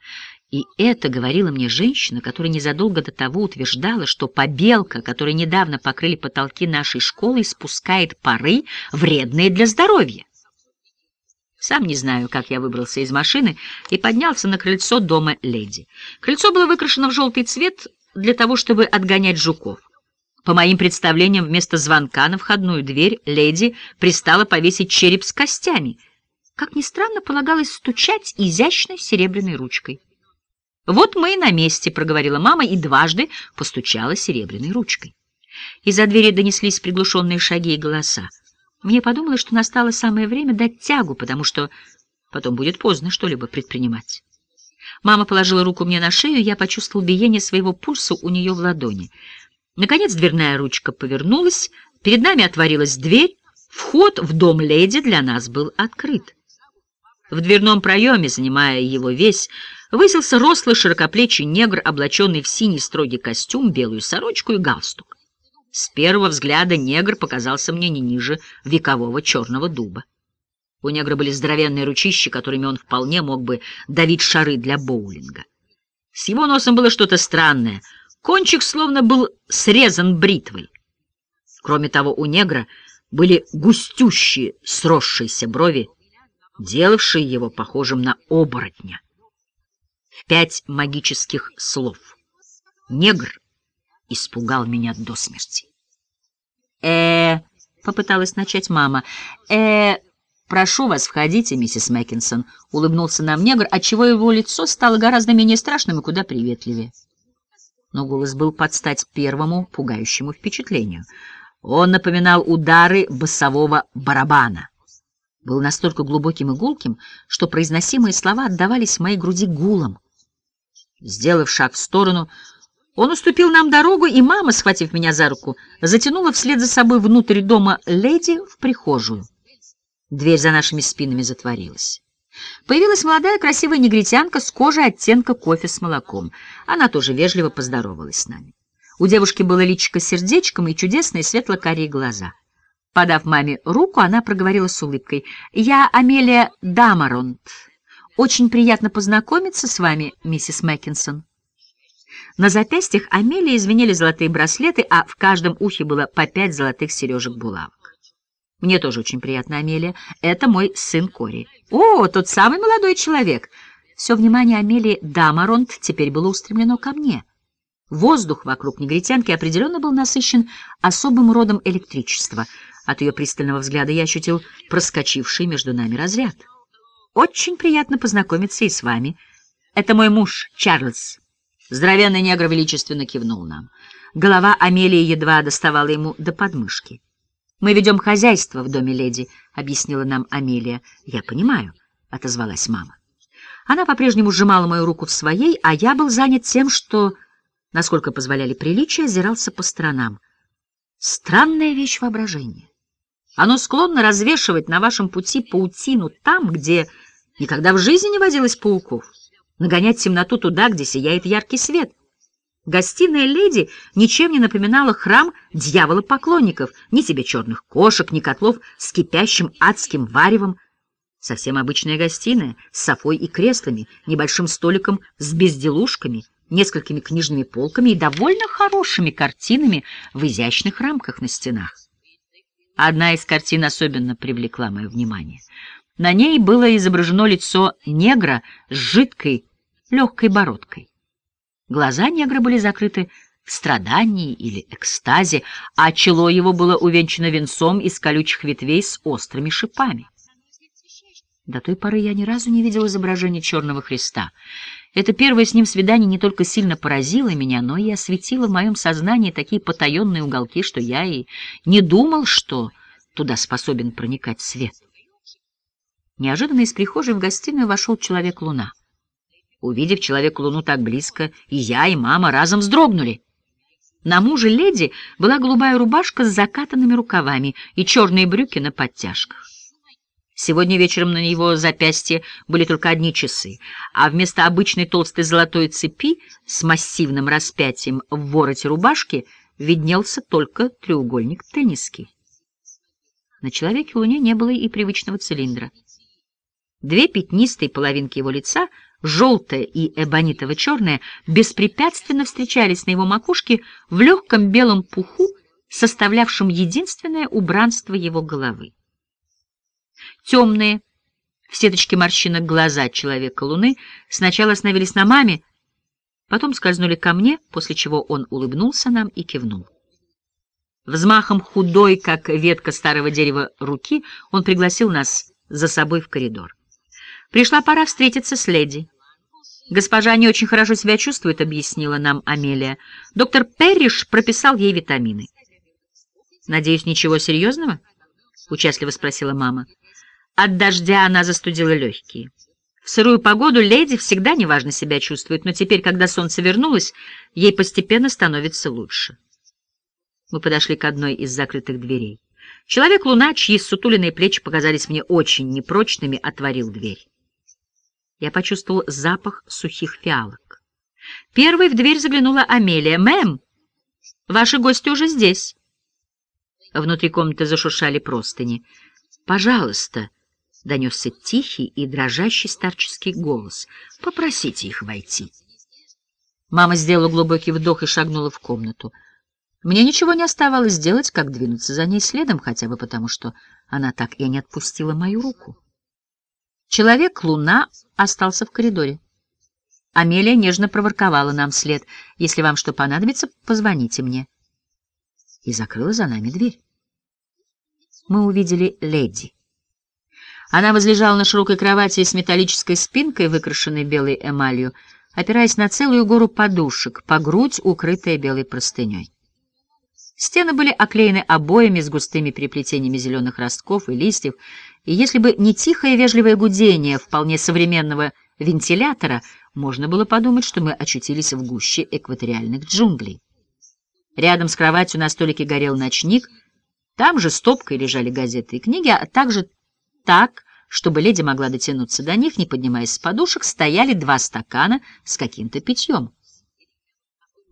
И это говорила мне женщина, которая незадолго до того утверждала, что побелка, которой недавно покрыли потолки нашей школы, испускает пары, вредные для здоровья. Сам не знаю, как я выбрался из машины и поднялся на крыльцо дома леди. Крыльцо было выкрашено в желтый цвет для того, чтобы отгонять жуков. По моим представлениям, вместо звонка на входную дверь леди пристала повесить череп с костями. Как ни странно, полагалось стучать изящной серебряной ручкой. «Вот мы и на месте», — проговорила мама и дважды постучала серебряной ручкой. Из-за двери донеслись приглушенные шаги и голоса. Мне подумалось, что настало самое время дать тягу, потому что потом будет поздно что-либо предпринимать. Мама положила руку мне на шею, я почувствовал биение своего пульса у нее в ладони. Наконец дверная ручка повернулась, перед нами отворилась дверь, вход в дом леди для нас был открыт. В дверном проеме, занимая его весь, высился рослый широкоплечий негр, облаченный в синий строгий костюм, белую сорочку и галстук. С первого взгляда негр показался мне не ниже векового черного дуба. У негра были здоровенные ручища, которыми он вполне мог бы давить шары для боулинга. С его носом было что-то странное. Кончик словно был срезан бритвой. Кроме того, у негра были густющие сросшиеся брови, делавшие его похожим на оборотня. В пять магических слов. Негр испугал меня до смерти. э попыталась начать мама. э прошу вас, входите, миссис Мэккинсон», — улыбнулся нам негр, отчего его лицо стало гораздо менее страшным и куда приветливее. Но голос был под стать первому пугающему впечатлению. Он напоминал удары басового барабана. Был настолько глубоким и гулким, что произносимые слова отдавались в моей груди гулом. Сделав шаг в сторону, он уступил нам дорогу, и мама, схватив меня за руку, затянула вслед за собой внутрь дома леди в прихожую. Дверь за нашими спинами затворилась. Появилась молодая красивая негритянка с кожей оттенка кофе с молоком. Она тоже вежливо поздоровалась с нами. У девушки было личико сердечком и чудесные светло-карие глаза. Подав маме руку, она проговорила с улыбкой. «Я Амелия Дамаронт. Очень приятно познакомиться с вами, миссис Мэккинсон». На запястьях Амелии звенели золотые браслеты, а в каждом ухе было по пять золотых сережек-булавок. Мне тоже очень приятно, Амелия. Это мой сын Кори. О, тот самый молодой человек. Все внимание Амелии Дамаронт теперь было устремлено ко мне. Воздух вокруг негритянки определенно был насыщен особым родом электричества. От ее пристального взгляда я ощутил проскочивший между нами разряд. Очень приятно познакомиться и с вами. Это мой муж, Чарльз. Здоровенный негр величественно кивнул нам. Голова Амелии едва доставала ему до подмышки. «Мы ведем хозяйство в доме леди», — объяснила нам Амелия. «Я понимаю», — отозвалась мама. Она по-прежнему сжимала мою руку в своей, а я был занят тем, что, насколько позволяли приличия, озирался по сторонам. Странная вещь воображения. Оно склонно развешивать на вашем пути паутину там, где никогда в жизни не водилось пауков нагонять темноту туда, где сияет яркий свет. Гостиная леди ничем не напоминала храм дьявола-поклонников, ни тебе черных кошек, ни котлов с кипящим адским варевом. Совсем обычная гостиная с софой и креслами, небольшим столиком с безделушками, несколькими книжными полками и довольно хорошими картинами в изящных рамках на стенах. Одна из картин особенно привлекла мое внимание — на ней было изображено лицо негра с жидкой, легкой бородкой. Глаза негра были закрыты в страдании или экстазе, а чело его было увенчано венцом из колючих ветвей с острыми шипами. До той поры я ни разу не видел изображения Черного Христа. Это первое с ним свидание не только сильно поразило меня, но и осветило в моем сознании такие потаенные уголки, что я и не думал, что туда способен проникать свет. Неожиданно из прихожей в гостиную вошел Человек-Луна. Увидев Человека-Луну так близко, и я, и мама разом вздрогнули. На муже леди была голубая рубашка с закатанными рукавами и черные брюки на подтяжках. Сегодня вечером на его запястье были только одни часы, а вместо обычной толстой золотой цепи с массивным распятием в вороте рубашки виднелся только треугольник тенниски. На человеке-луне не было и привычного цилиндра. Две пятнистые половинки его лица, желтая и эбонитово-черная, беспрепятственно встречались на его макушке в легком белом пуху, составлявшем единственное убранство его головы. Темные, в сеточке морщинок глаза человека-луны сначала остановились на маме, потом скользнули ко мне, после чего он улыбнулся нам и кивнул. Взмахом худой, как ветка старого дерева, руки он пригласил нас за собой в коридор. Пришла пора встретиться с леди. «Госпожа не очень хорошо себя чувствует», — объяснила нам Амелия. «Доктор Перриш прописал ей витамины». «Надеюсь, ничего серьезного?» — участливо спросила мама. От дождя она застудила легкие. В сырую погоду леди всегда неважно себя чувствует, но теперь, когда солнце вернулось, ей постепенно становится лучше. Мы подошли к одной из закрытых дверей. Человек-луна, чьи сутуленные плечи показались мне очень непрочными, отворил дверь. Я почувствовал запах сухих фиалок. Первой в дверь заглянула Амелия. «Мэм, ваши гости уже здесь». Внутри комнаты зашуршали простыни. «Пожалуйста», — донесся тихий и дрожащий старческий голос, — «попросите их войти». Мама сделала глубокий вдох и шагнула в комнату. Мне ничего не оставалось сделать, как двинуться за ней следом, хотя бы потому, что она так и не отпустила мою руку. Человек-луна остался в коридоре. Амелия нежно проворковала нам след. «Если вам что понадобится, позвоните мне». И закрыла за нами дверь. Мы увидели леди. Она возлежала на широкой кровати с металлической спинкой, выкрашенной белой эмалью, опираясь на целую гору подушек, по грудь укрытая белой простыней. Стены были оклеены обоями с густыми переплетениями зеленых ростков и листьев, и если бы не тихое вежливое гудение вполне современного вентилятора, можно было подумать, что мы очутились в гуще экваториальных джунглей. Рядом с кроватью на столике горел ночник, там же стопкой лежали газеты и книги, а также так, чтобы леди могла дотянуться до них, не поднимаясь с подушек, стояли два стакана с каким-то питьем.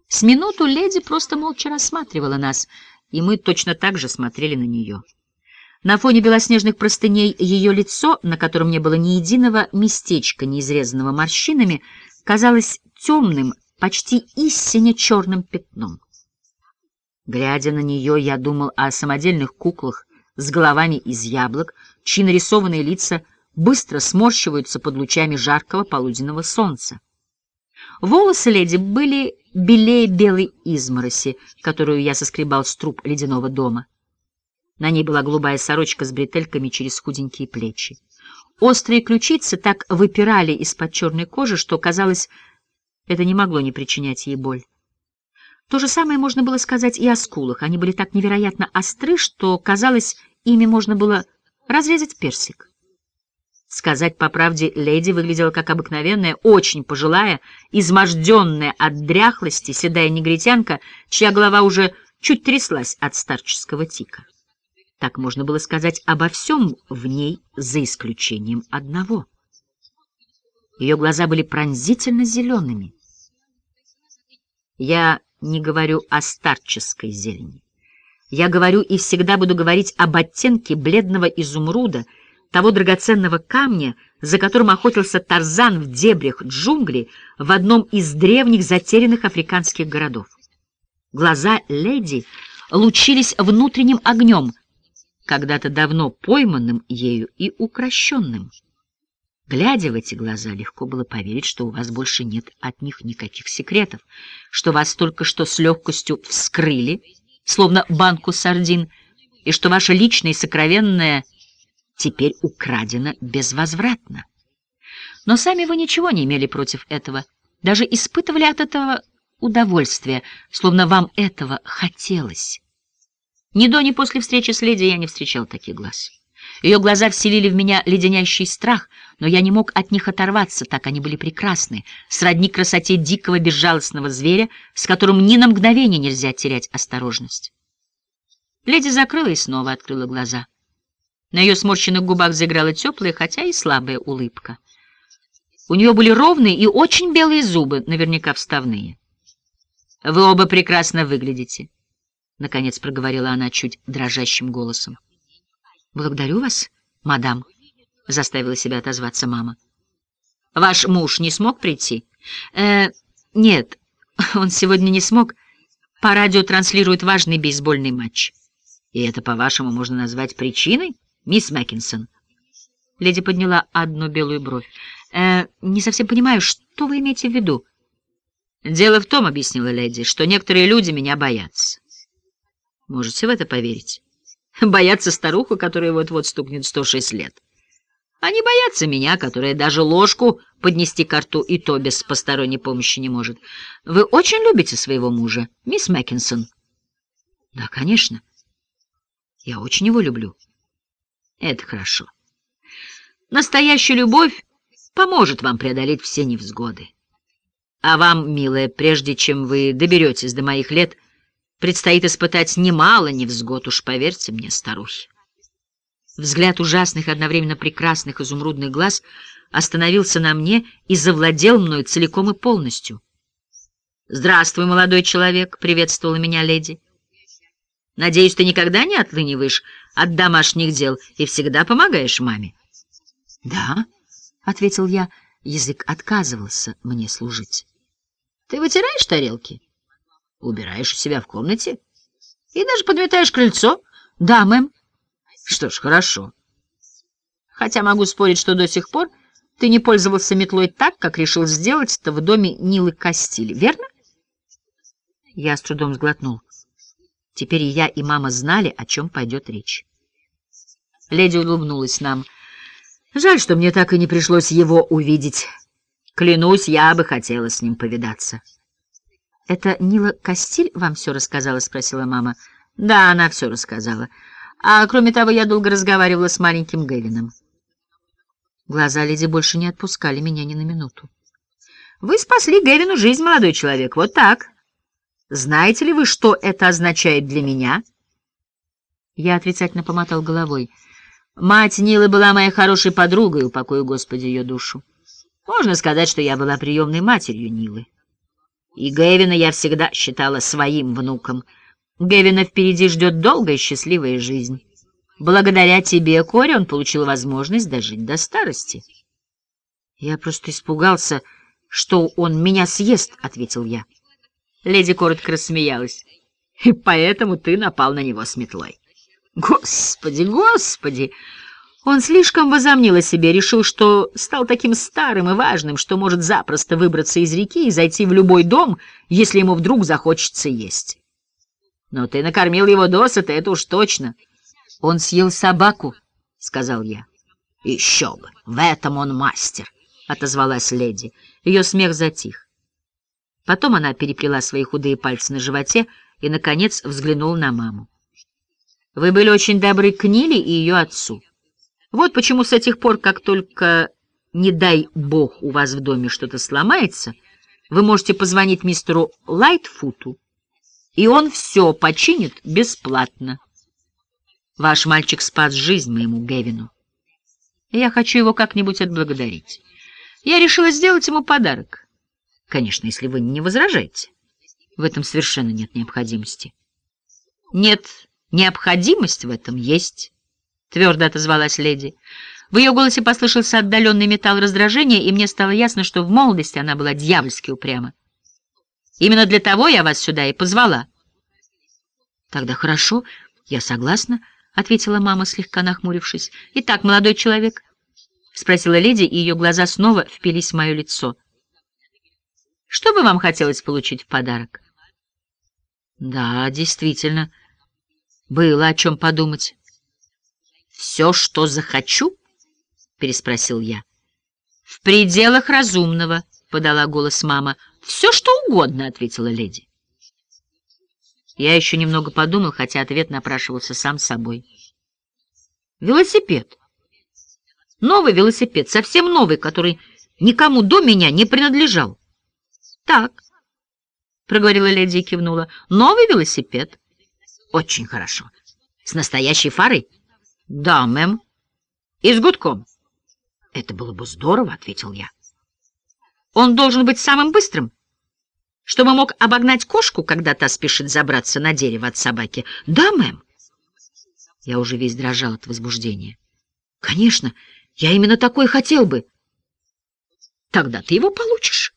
С минуту леди просто молча рассматривала нас, и мы точно так же смотрели на нее. На фоне белоснежных простыней ее лицо, на котором не было ни единого местечка, не изрезанного морщинами, казалось темным, почти истинно черным пятном. Глядя на нее, я думал о самодельных куклах с головами из яблок, чьи нарисованные лица быстро сморщиваются под лучами жаркого полуденного солнца. Волосы леди были белее белой измороси, которую я соскребал с труб ледяного дома. На ней была голубая сорочка с бретельками через худенькие плечи. Острые ключицы так выпирали из-под черной кожи, что, казалось, это не могло не причинять ей боль. То же самое можно было сказать и о скулах. Они были так невероятно остры, что, казалось, ими можно было разрезать персик. Сказать по правде, леди выглядела как обыкновенная, очень пожилая, изможденная от дряхлости седая негритянка, чья голова уже чуть тряслась от старческого тика. Так можно было сказать обо всем в ней, за исключением одного. Ее глаза были пронзительно зелеными. Я не говорю о старческой зелени. Я говорю и всегда буду говорить об оттенке бледного изумруда — того драгоценного камня, за которым охотился Тарзан в дебрях джунглей в одном из древних затерянных африканских городов. Глаза леди лучились внутренним огнем, когда-то давно пойманным ею и укращенным. Глядя в эти глаза, легко было поверить, что у вас больше нет от них никаких секретов, что вас только что с легкостью вскрыли, словно банку сардин, и что ваше личное и сокровенное теперь украдено безвозвратно. Но сами вы ничего не имели против этого, даже испытывали от этого удовольствие, словно вам этого хотелось. Ни до, ни после встречи с леди я не встречал таких глаз. Ее глаза вселили в меня леденящий страх, но я не мог от них оторваться, так они были прекрасны, сродни красоте дикого безжалостного зверя, с которым ни на мгновение нельзя терять осторожность. Леди закрыла и снова открыла глаза. На ее сморщенных губах заиграла теплая, хотя и слабая улыбка. У нее были ровные и очень белые зубы, наверняка вставные. — Вы оба прекрасно выглядите, — наконец проговорила она чуть дрожащим голосом. — Благодарю вас, мадам, — заставила себя отозваться мама. — Ваш муж не смог прийти? Э, — Нет, он сегодня не смог. По радио транслируют важный бейсбольный матч. И это, по-вашему, можно назвать причиной? «Мисс Мэккинсон». Леди подняла одну белую бровь. «Э, «Не совсем понимаю, что вы имеете в виду?» «Дело в том, — объяснила леди, — что некоторые люди меня боятся». «Можете в это поверить?» «Боятся старуху, которая вот-вот стукнет 106 лет». Они боятся меня, которая даже ложку поднести к рту и то без посторонней помощи не может. Вы очень любите своего мужа, мисс Мэккинсон? Да, конечно. Я очень его люблю. Это хорошо. Настоящая любовь поможет вам преодолеть все невзгоды. А вам, милая, прежде чем вы доберетесь до моих лет, предстоит испытать немало невзгод, уж поверьте мне, старухи. Взгляд ужасных, одновременно прекрасных изумрудных глаз остановился на мне и завладел мной целиком и полностью. «Здравствуй, молодой человек!» — приветствовала меня леди. «Надеюсь, ты никогда не отлыниваешь от домашних дел и всегда помогаешь маме?» «Да», — ответил я, язык отказывался мне служить. «Ты вытираешь тарелки? Убираешь у себя в комнате? И даже подметаешь крыльцо?» «Да, мэм». «Что ж, хорошо. Хотя могу спорить, что до сих пор ты не пользовался метлой так, как решил сделать это в доме Нилы Кастили, верно?» Я с трудом сглотнул. Теперь и я, и мама знали, о чем пойдет речь. Леди улыбнулась нам — Жаль, что мне так и не пришлось его увидеть. Клянусь, я бы хотела с ним повидаться. — Это Нила Кастиль вам все рассказала? — спросила мама. — Да, она все рассказала. А кроме того, я долго разговаривала с маленьким Гевином. Глаза леди больше не отпускали меня ни на минуту. — Вы спасли Гевину жизнь, молодой человек, вот так. Знаете ли вы, что это означает для меня? Я отрицательно помотал головой. — Мать Нилы была моей хорошей подругой, упокою Господи ее душу. Можно сказать, что я была приемной матерью Нилы. И Гэвина я всегда считала своим внуком. Гэвина впереди ждет долгая и счастливая жизнь. Благодаря тебе, Кори, он получил возможность дожить до старости. Я просто испугался, что он меня съест, — ответил я. Леди коротко рассмеялась. И поэтому ты напал на него с метлой. Господи, господи! Он слишком возомнил о себе, решил, что стал таким старым и важным, что может запросто выбраться из реки и зайти в любой дом, если ему вдруг захочется есть. Но ты накормил его досыта, это уж точно. Он съел собаку, — сказал я. Еще бы, в этом он мастер, — отозвалась леди. Ее смех затих. Потом она переплела свои худые пальцы на животе и, наконец, взглянула на маму. Вы были очень добры к Ниле и ее отцу. Вот почему с этих пор, как только, не дай бог, у вас в доме что-то сломается, вы можете позвонить мистеру Лайтфуту, и он все починит бесплатно. Ваш мальчик спас жизнь моему Гевину. Я хочу его как-нибудь отблагодарить. Я решила сделать ему подарок. Конечно, если вы не возражаете. В этом совершенно нет необходимости. Нет Необходимость в этом есть, — твердо отозвалась леди. В ее голосе послышался отдаленный металл раздражения, и мне стало ясно, что в молодости она была дьявольски упряма. Именно для того я вас сюда и позвала. — Тогда хорошо, я согласна, — ответила мама, слегка нахмурившись. — Итак, молодой человек, — спросила леди, и ее глаза снова впились в мое лицо. — Что бы вам хотелось получить в подарок? — Да, действительно, — было о чем подумать. «Все, что захочу?» — переспросил я. «В пределах разумного», — подала голос мама. «Все, что угодно», — ответила леди. Я еще немного подумал, хотя ответ напрашивался сам собой. «Велосипед. Новый велосипед, совсем новый, который никому до меня не принадлежал». «Так», — проговорила леди и кивнула, — «новый велосипед». Очень хорошо. С настоящей фарой? Да, мэм. И с гудком? Это было бы здорово, ответил я. Он должен быть самым быстрым, чтобы мог обогнать кошку, когда та спешит забраться на дерево от собаки. Да, мэм. Я уже весь дрожал от возбуждения. Конечно, я именно такой хотел бы. Тогда ты его получишь.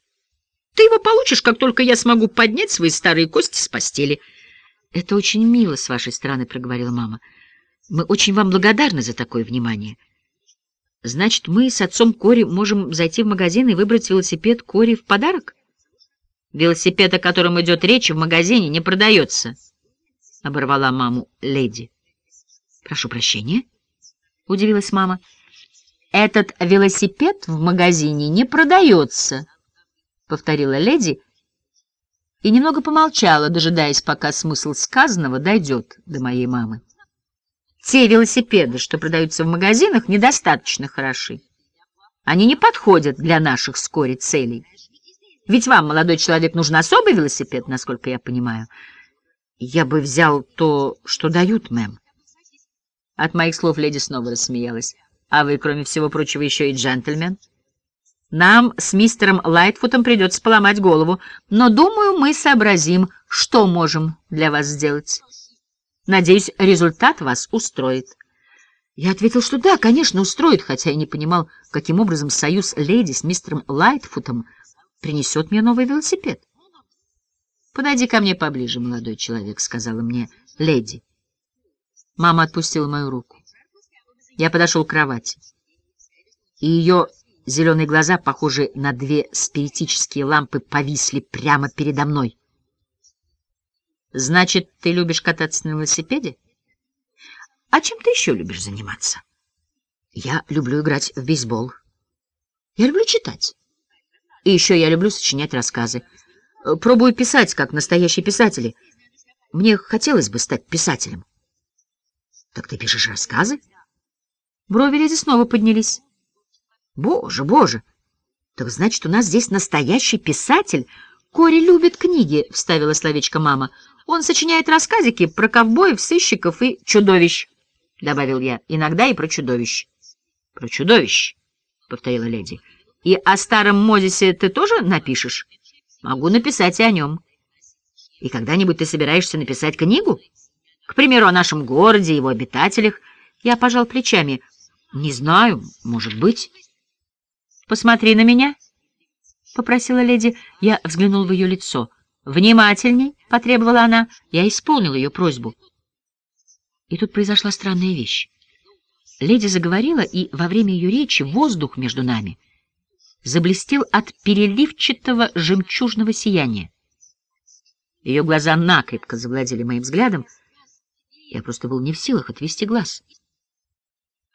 Ты его получишь, как только я смогу поднять свои старые кости с постели — «Это очень мило с вашей стороны», — проговорила мама. «Мы очень вам благодарны за такое внимание. Значит, мы с отцом Кори можем зайти в магазин и выбрать велосипед Кори в подарок?» «Велосипед, о котором идет речь, в магазине не продается», — оборвала маму леди. «Прошу прощения», — удивилась мама. «Этот велосипед в магазине не продается», — повторила леди, и немного помолчала, дожидаясь, пока смысл сказанного дойдет до моей мамы. «Те велосипеды, что продаются в магазинах, недостаточно хороши. Они не подходят для наших вскоре целей. Ведь вам, молодой человек, нужен особый велосипед, насколько я понимаю. Я бы взял то, что дают, мэм». От моих слов леди снова рассмеялась. А вы, кроме всего прочего, еще и джентльмен. Нам с мистером Лайтфутом придется поломать голову, но, думаю, мы сообразим, что можем для вас сделать. Надеюсь, результат вас устроит. Я ответил, что да, конечно, устроит, хотя и не понимал, каким образом союз леди с мистером Лайтфутом принесет мне новый велосипед. «Подойди ко мне поближе, молодой человек», — сказала мне леди. Мама отпустила мою руку. Я подошел к кровати, и ее зеленые глаза, похожие на две спиритические лампы, повисли прямо передо мной. «Значит, ты любишь кататься на велосипеде? А чем ты еще любишь заниматься?» «Я люблю играть в бейсбол. Я люблю читать. И еще я люблю сочинять рассказы. Пробую писать, как настоящие писатели. Мне хотелось бы стать писателем». «Так ты пишешь рассказы?» Брови леди снова поднялись. «Боже, боже! Так значит, у нас здесь настоящий писатель? Кори любит книги», — вставила словечко мама. «Он сочиняет рассказики про ковбоев, сыщиков и чудовищ», — добавил я. «Иногда и про чудовищ». «Про чудовищ», — повторила леди. «И о старом Мозесе ты тоже напишешь?» «Могу написать и о нем». «И когда-нибудь ты собираешься написать книгу? К примеру, о нашем городе, его обитателях?» Я пожал плечами — не знаю, может быть. Посмотри на меня, — попросила леди. Я взглянул в ее лицо. Внимательней, — потребовала она. Я исполнил ее просьбу. И тут произошла странная вещь. Леди заговорила, и во время ее речи воздух между нами заблестел от переливчатого жемчужного сияния. Ее глаза накрепко завладели моим взглядом. Я просто был не в силах отвести глаз.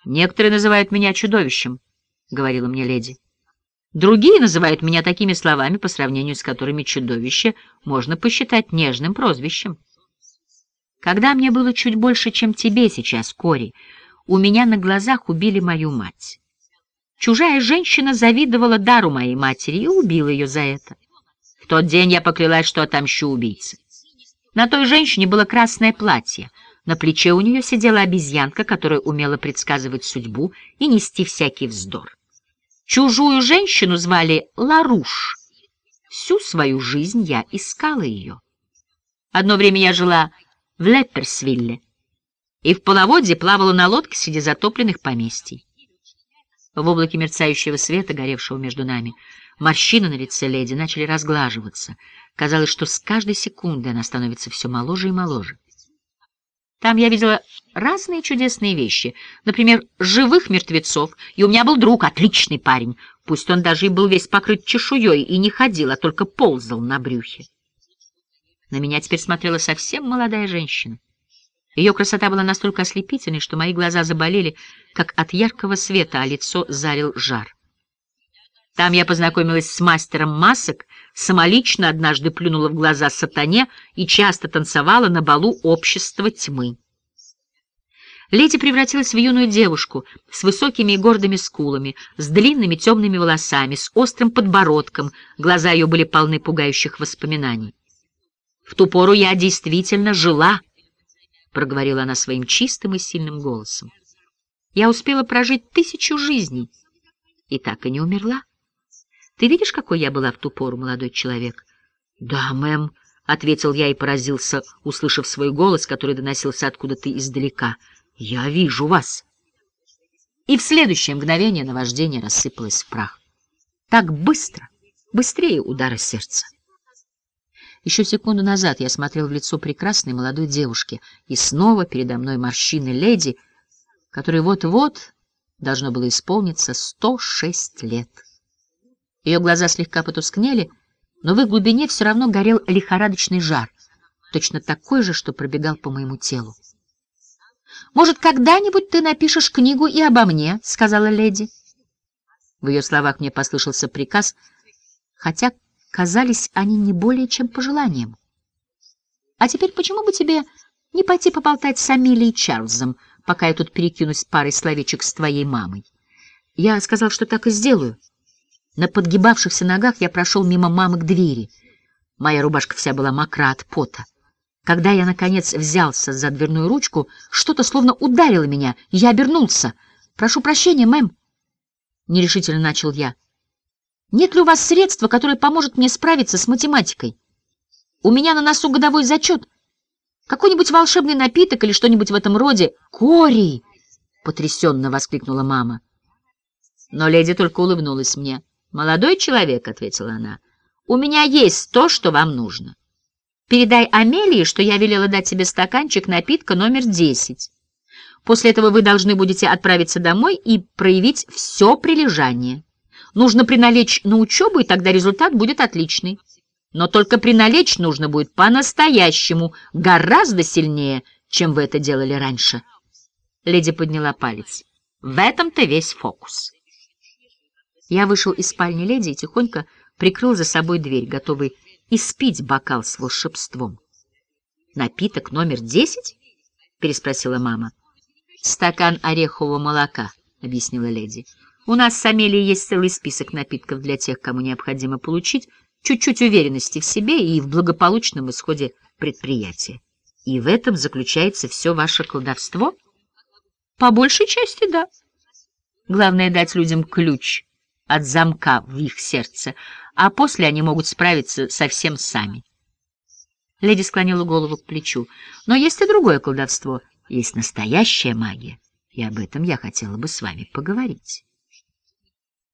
«Некоторые называют меня чудовищем», — говорила мне леди. «Другие называют меня такими словами, по сравнению с которыми чудовище можно посчитать нежным прозвищем. Когда мне было чуть больше, чем тебе сейчас, Кори, у меня на глазах убили мою мать. Чужая женщина завидовала дару моей матери и убила ее за это. В тот день я поклялась, что отомщу убийце. На той женщине было красное платье — на плече у нее сидела обезьянка, которая умела предсказывать судьбу и нести всякий вздор. Чужую женщину звали Ларуш. Всю свою жизнь я искала ее. Одно время я жила в Лепперсвилле и в половодье плавала на лодке среди затопленных поместий. В облаке мерцающего света, горевшего между нами, морщины на лице леди начали разглаживаться. Казалось, что с каждой секундой она становится все моложе и моложе. Там я видела разные чудесные вещи, например, живых мертвецов, и у меня был друг, отличный парень, пусть он даже и был весь покрыт чешуей и не ходил, а только ползал на брюхе. На меня теперь смотрела совсем молодая женщина. Ее красота была настолько ослепительной, что мои глаза заболели, как от яркого света, а лицо залил жар. Там я познакомилась с мастером масок, самолично однажды плюнула в глаза сатане и часто танцевала на балу общества тьмы. Леди превратилась в юную девушку с высокими и гордыми скулами, с длинными темными волосами, с острым подбородком, глаза ее были полны пугающих воспоминаний. «В ту пору я действительно жила», — проговорила она своим чистым и сильным голосом. «Я успела прожить тысячу жизней и так и не умерла. Ты видишь, какой я была в ту пору, молодой человек? — Да, мэм, — ответил я и поразился, услышав свой голос, который доносился откуда-то издалека. — Я вижу вас. И в следующее мгновение наваждение рассыпалось в прах. Так быстро, быстрее удара сердца. Еще секунду назад я смотрел в лицо прекрасной молодой девушки, и снова передо мной морщины леди, которой вот-вот должно было исполниться сто шесть лет. Ее глаза слегка потускнели, но в их глубине все равно горел лихорадочный жар, точно такой же, что пробегал по моему телу. «Может, когда-нибудь ты напишешь книгу и обо мне?» — сказала леди. В ее словах мне послышался приказ, хотя казались они не более чем пожеланием. А теперь почему бы тебе не пойти поболтать с Амилией Чарльзом, пока я тут перекинусь парой словечек с твоей мамой? Я сказал, что так и сделаю. На подгибавшихся ногах я прошел мимо мамы к двери. Моя рубашка вся была мокра от пота. Когда я, наконец, взялся за дверную ручку, что-то словно ударило меня, я обернулся. «Прошу прощения, мэм», — нерешительно начал я. «Нет ли у вас средства, которое поможет мне справиться с математикой? У меня на носу годовой зачет. Какой-нибудь волшебный напиток или что-нибудь в этом роде? Кори!» — потрясенно воскликнула мама. Но леди только улыбнулась мне. «Молодой человек», — ответила она, — «у меня есть то, что вам нужно. Передай Амелии, что я велела дать тебе стаканчик напитка номер десять. После этого вы должны будете отправиться домой и проявить все прилежание. Нужно приналечь на учебу, и тогда результат будет отличный. Но только приналечь нужно будет по-настоящему, гораздо сильнее, чем вы это делали раньше». Леди подняла палец. «В этом-то весь фокус». Я вышел из спальни леди и тихонько прикрыл за собой дверь, готовый испить бокал с волшебством. «Напиток номер десять?» — переспросила мама. «Стакан орехового молока», — объяснила леди. «У нас с Амелией есть целый список напитков для тех, кому необходимо получить чуть-чуть уверенности в себе и в благополучном исходе предприятия. И в этом заключается все ваше колдовство?» «По большей части, да. Главное — дать людям ключ» от замка в их сердце, а после они могут справиться совсем сами. Леди склонила голову к плечу. Но есть и другое колдовство, есть настоящая магия, и об этом я хотела бы с вами поговорить.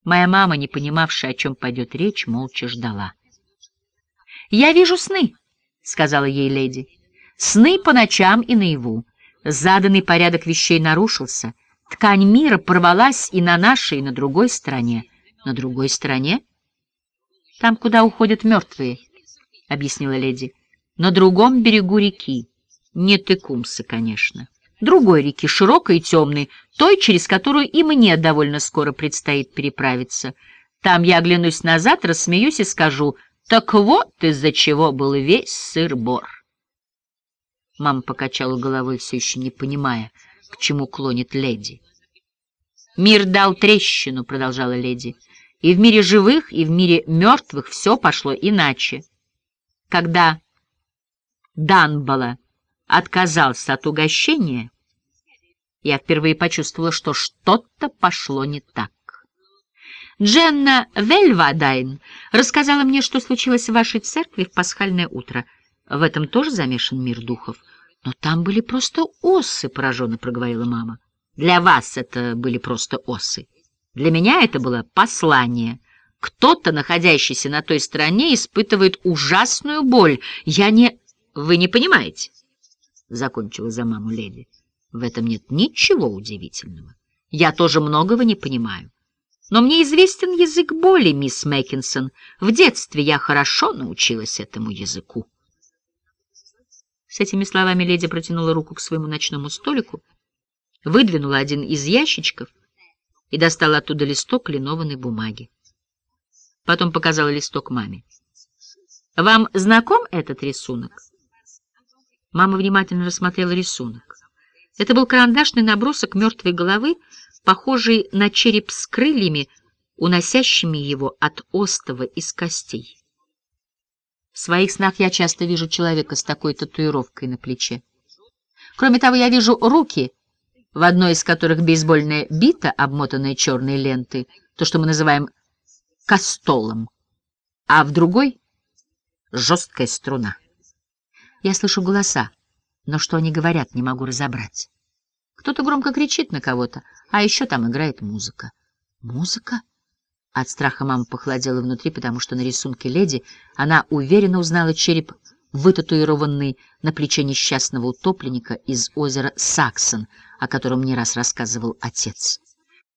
Моя мама, не понимавшая, о чем пойдет речь, молча ждала. «Я вижу сны», — сказала ей леди. «Сны по ночам и наяву. Заданный порядок вещей нарушился. Ткань мира порвалась и на нашей, и на другой стороне. На другой стороне? Там, куда уходят мертвые, — объяснила леди. На другом берегу реки. Не Текумсы, конечно. Другой реки, широкой и темной, той, через которую и мне довольно скоро предстоит переправиться. Там я оглянусь назад, рассмеюсь и скажу, так вот из-за чего был весь сыр-бор. Мама покачала головой, все еще не понимая, к чему клонит леди. «Мир дал трещину», — продолжала леди. И в мире живых, и в мире мертвых все пошло иначе. Когда Данбала отказался от угощения, я впервые почувствовала, что что-то пошло не так. Дженна Вельвадайн рассказала мне, что случилось в вашей церкви в пасхальное утро. В этом тоже замешан мир духов. Но там были просто осы, — пораженно проговорила мама. Для вас это были просто осы. Для меня это было послание. Кто-то, находящийся на той стороне, испытывает ужасную боль. Я не... Вы не понимаете? Закончила за маму леди. В этом нет ничего удивительного. Я тоже многого не понимаю. Но мне известен язык боли, мисс Мэккинсон. В детстве я хорошо научилась этому языку. С этими словами леди протянула руку к своему ночному столику, выдвинула один из ящичков — и достала оттуда листок линованной бумаги. Потом показала листок маме. «Вам знаком этот рисунок?» Мама внимательно рассмотрела рисунок. Это был карандашный набросок мертвой головы, похожий на череп с крыльями, уносящими его от остова из костей. В своих снах я часто вижу человека с такой татуировкой на плече. Кроме того, я вижу руки — в одной из которых бейсбольная бита, обмотанная черной лентой, то, что мы называем кастолом, а в другой — жесткая струна. Я слышу голоса, но что они говорят, не могу разобрать. Кто-то громко кричит на кого-то, а еще там играет музыка. Музыка? От страха мама похолодела внутри, потому что на рисунке леди она уверенно узнала череп вытатуированный на плече несчастного утопленника из озера Саксон, о котором не раз рассказывал отец.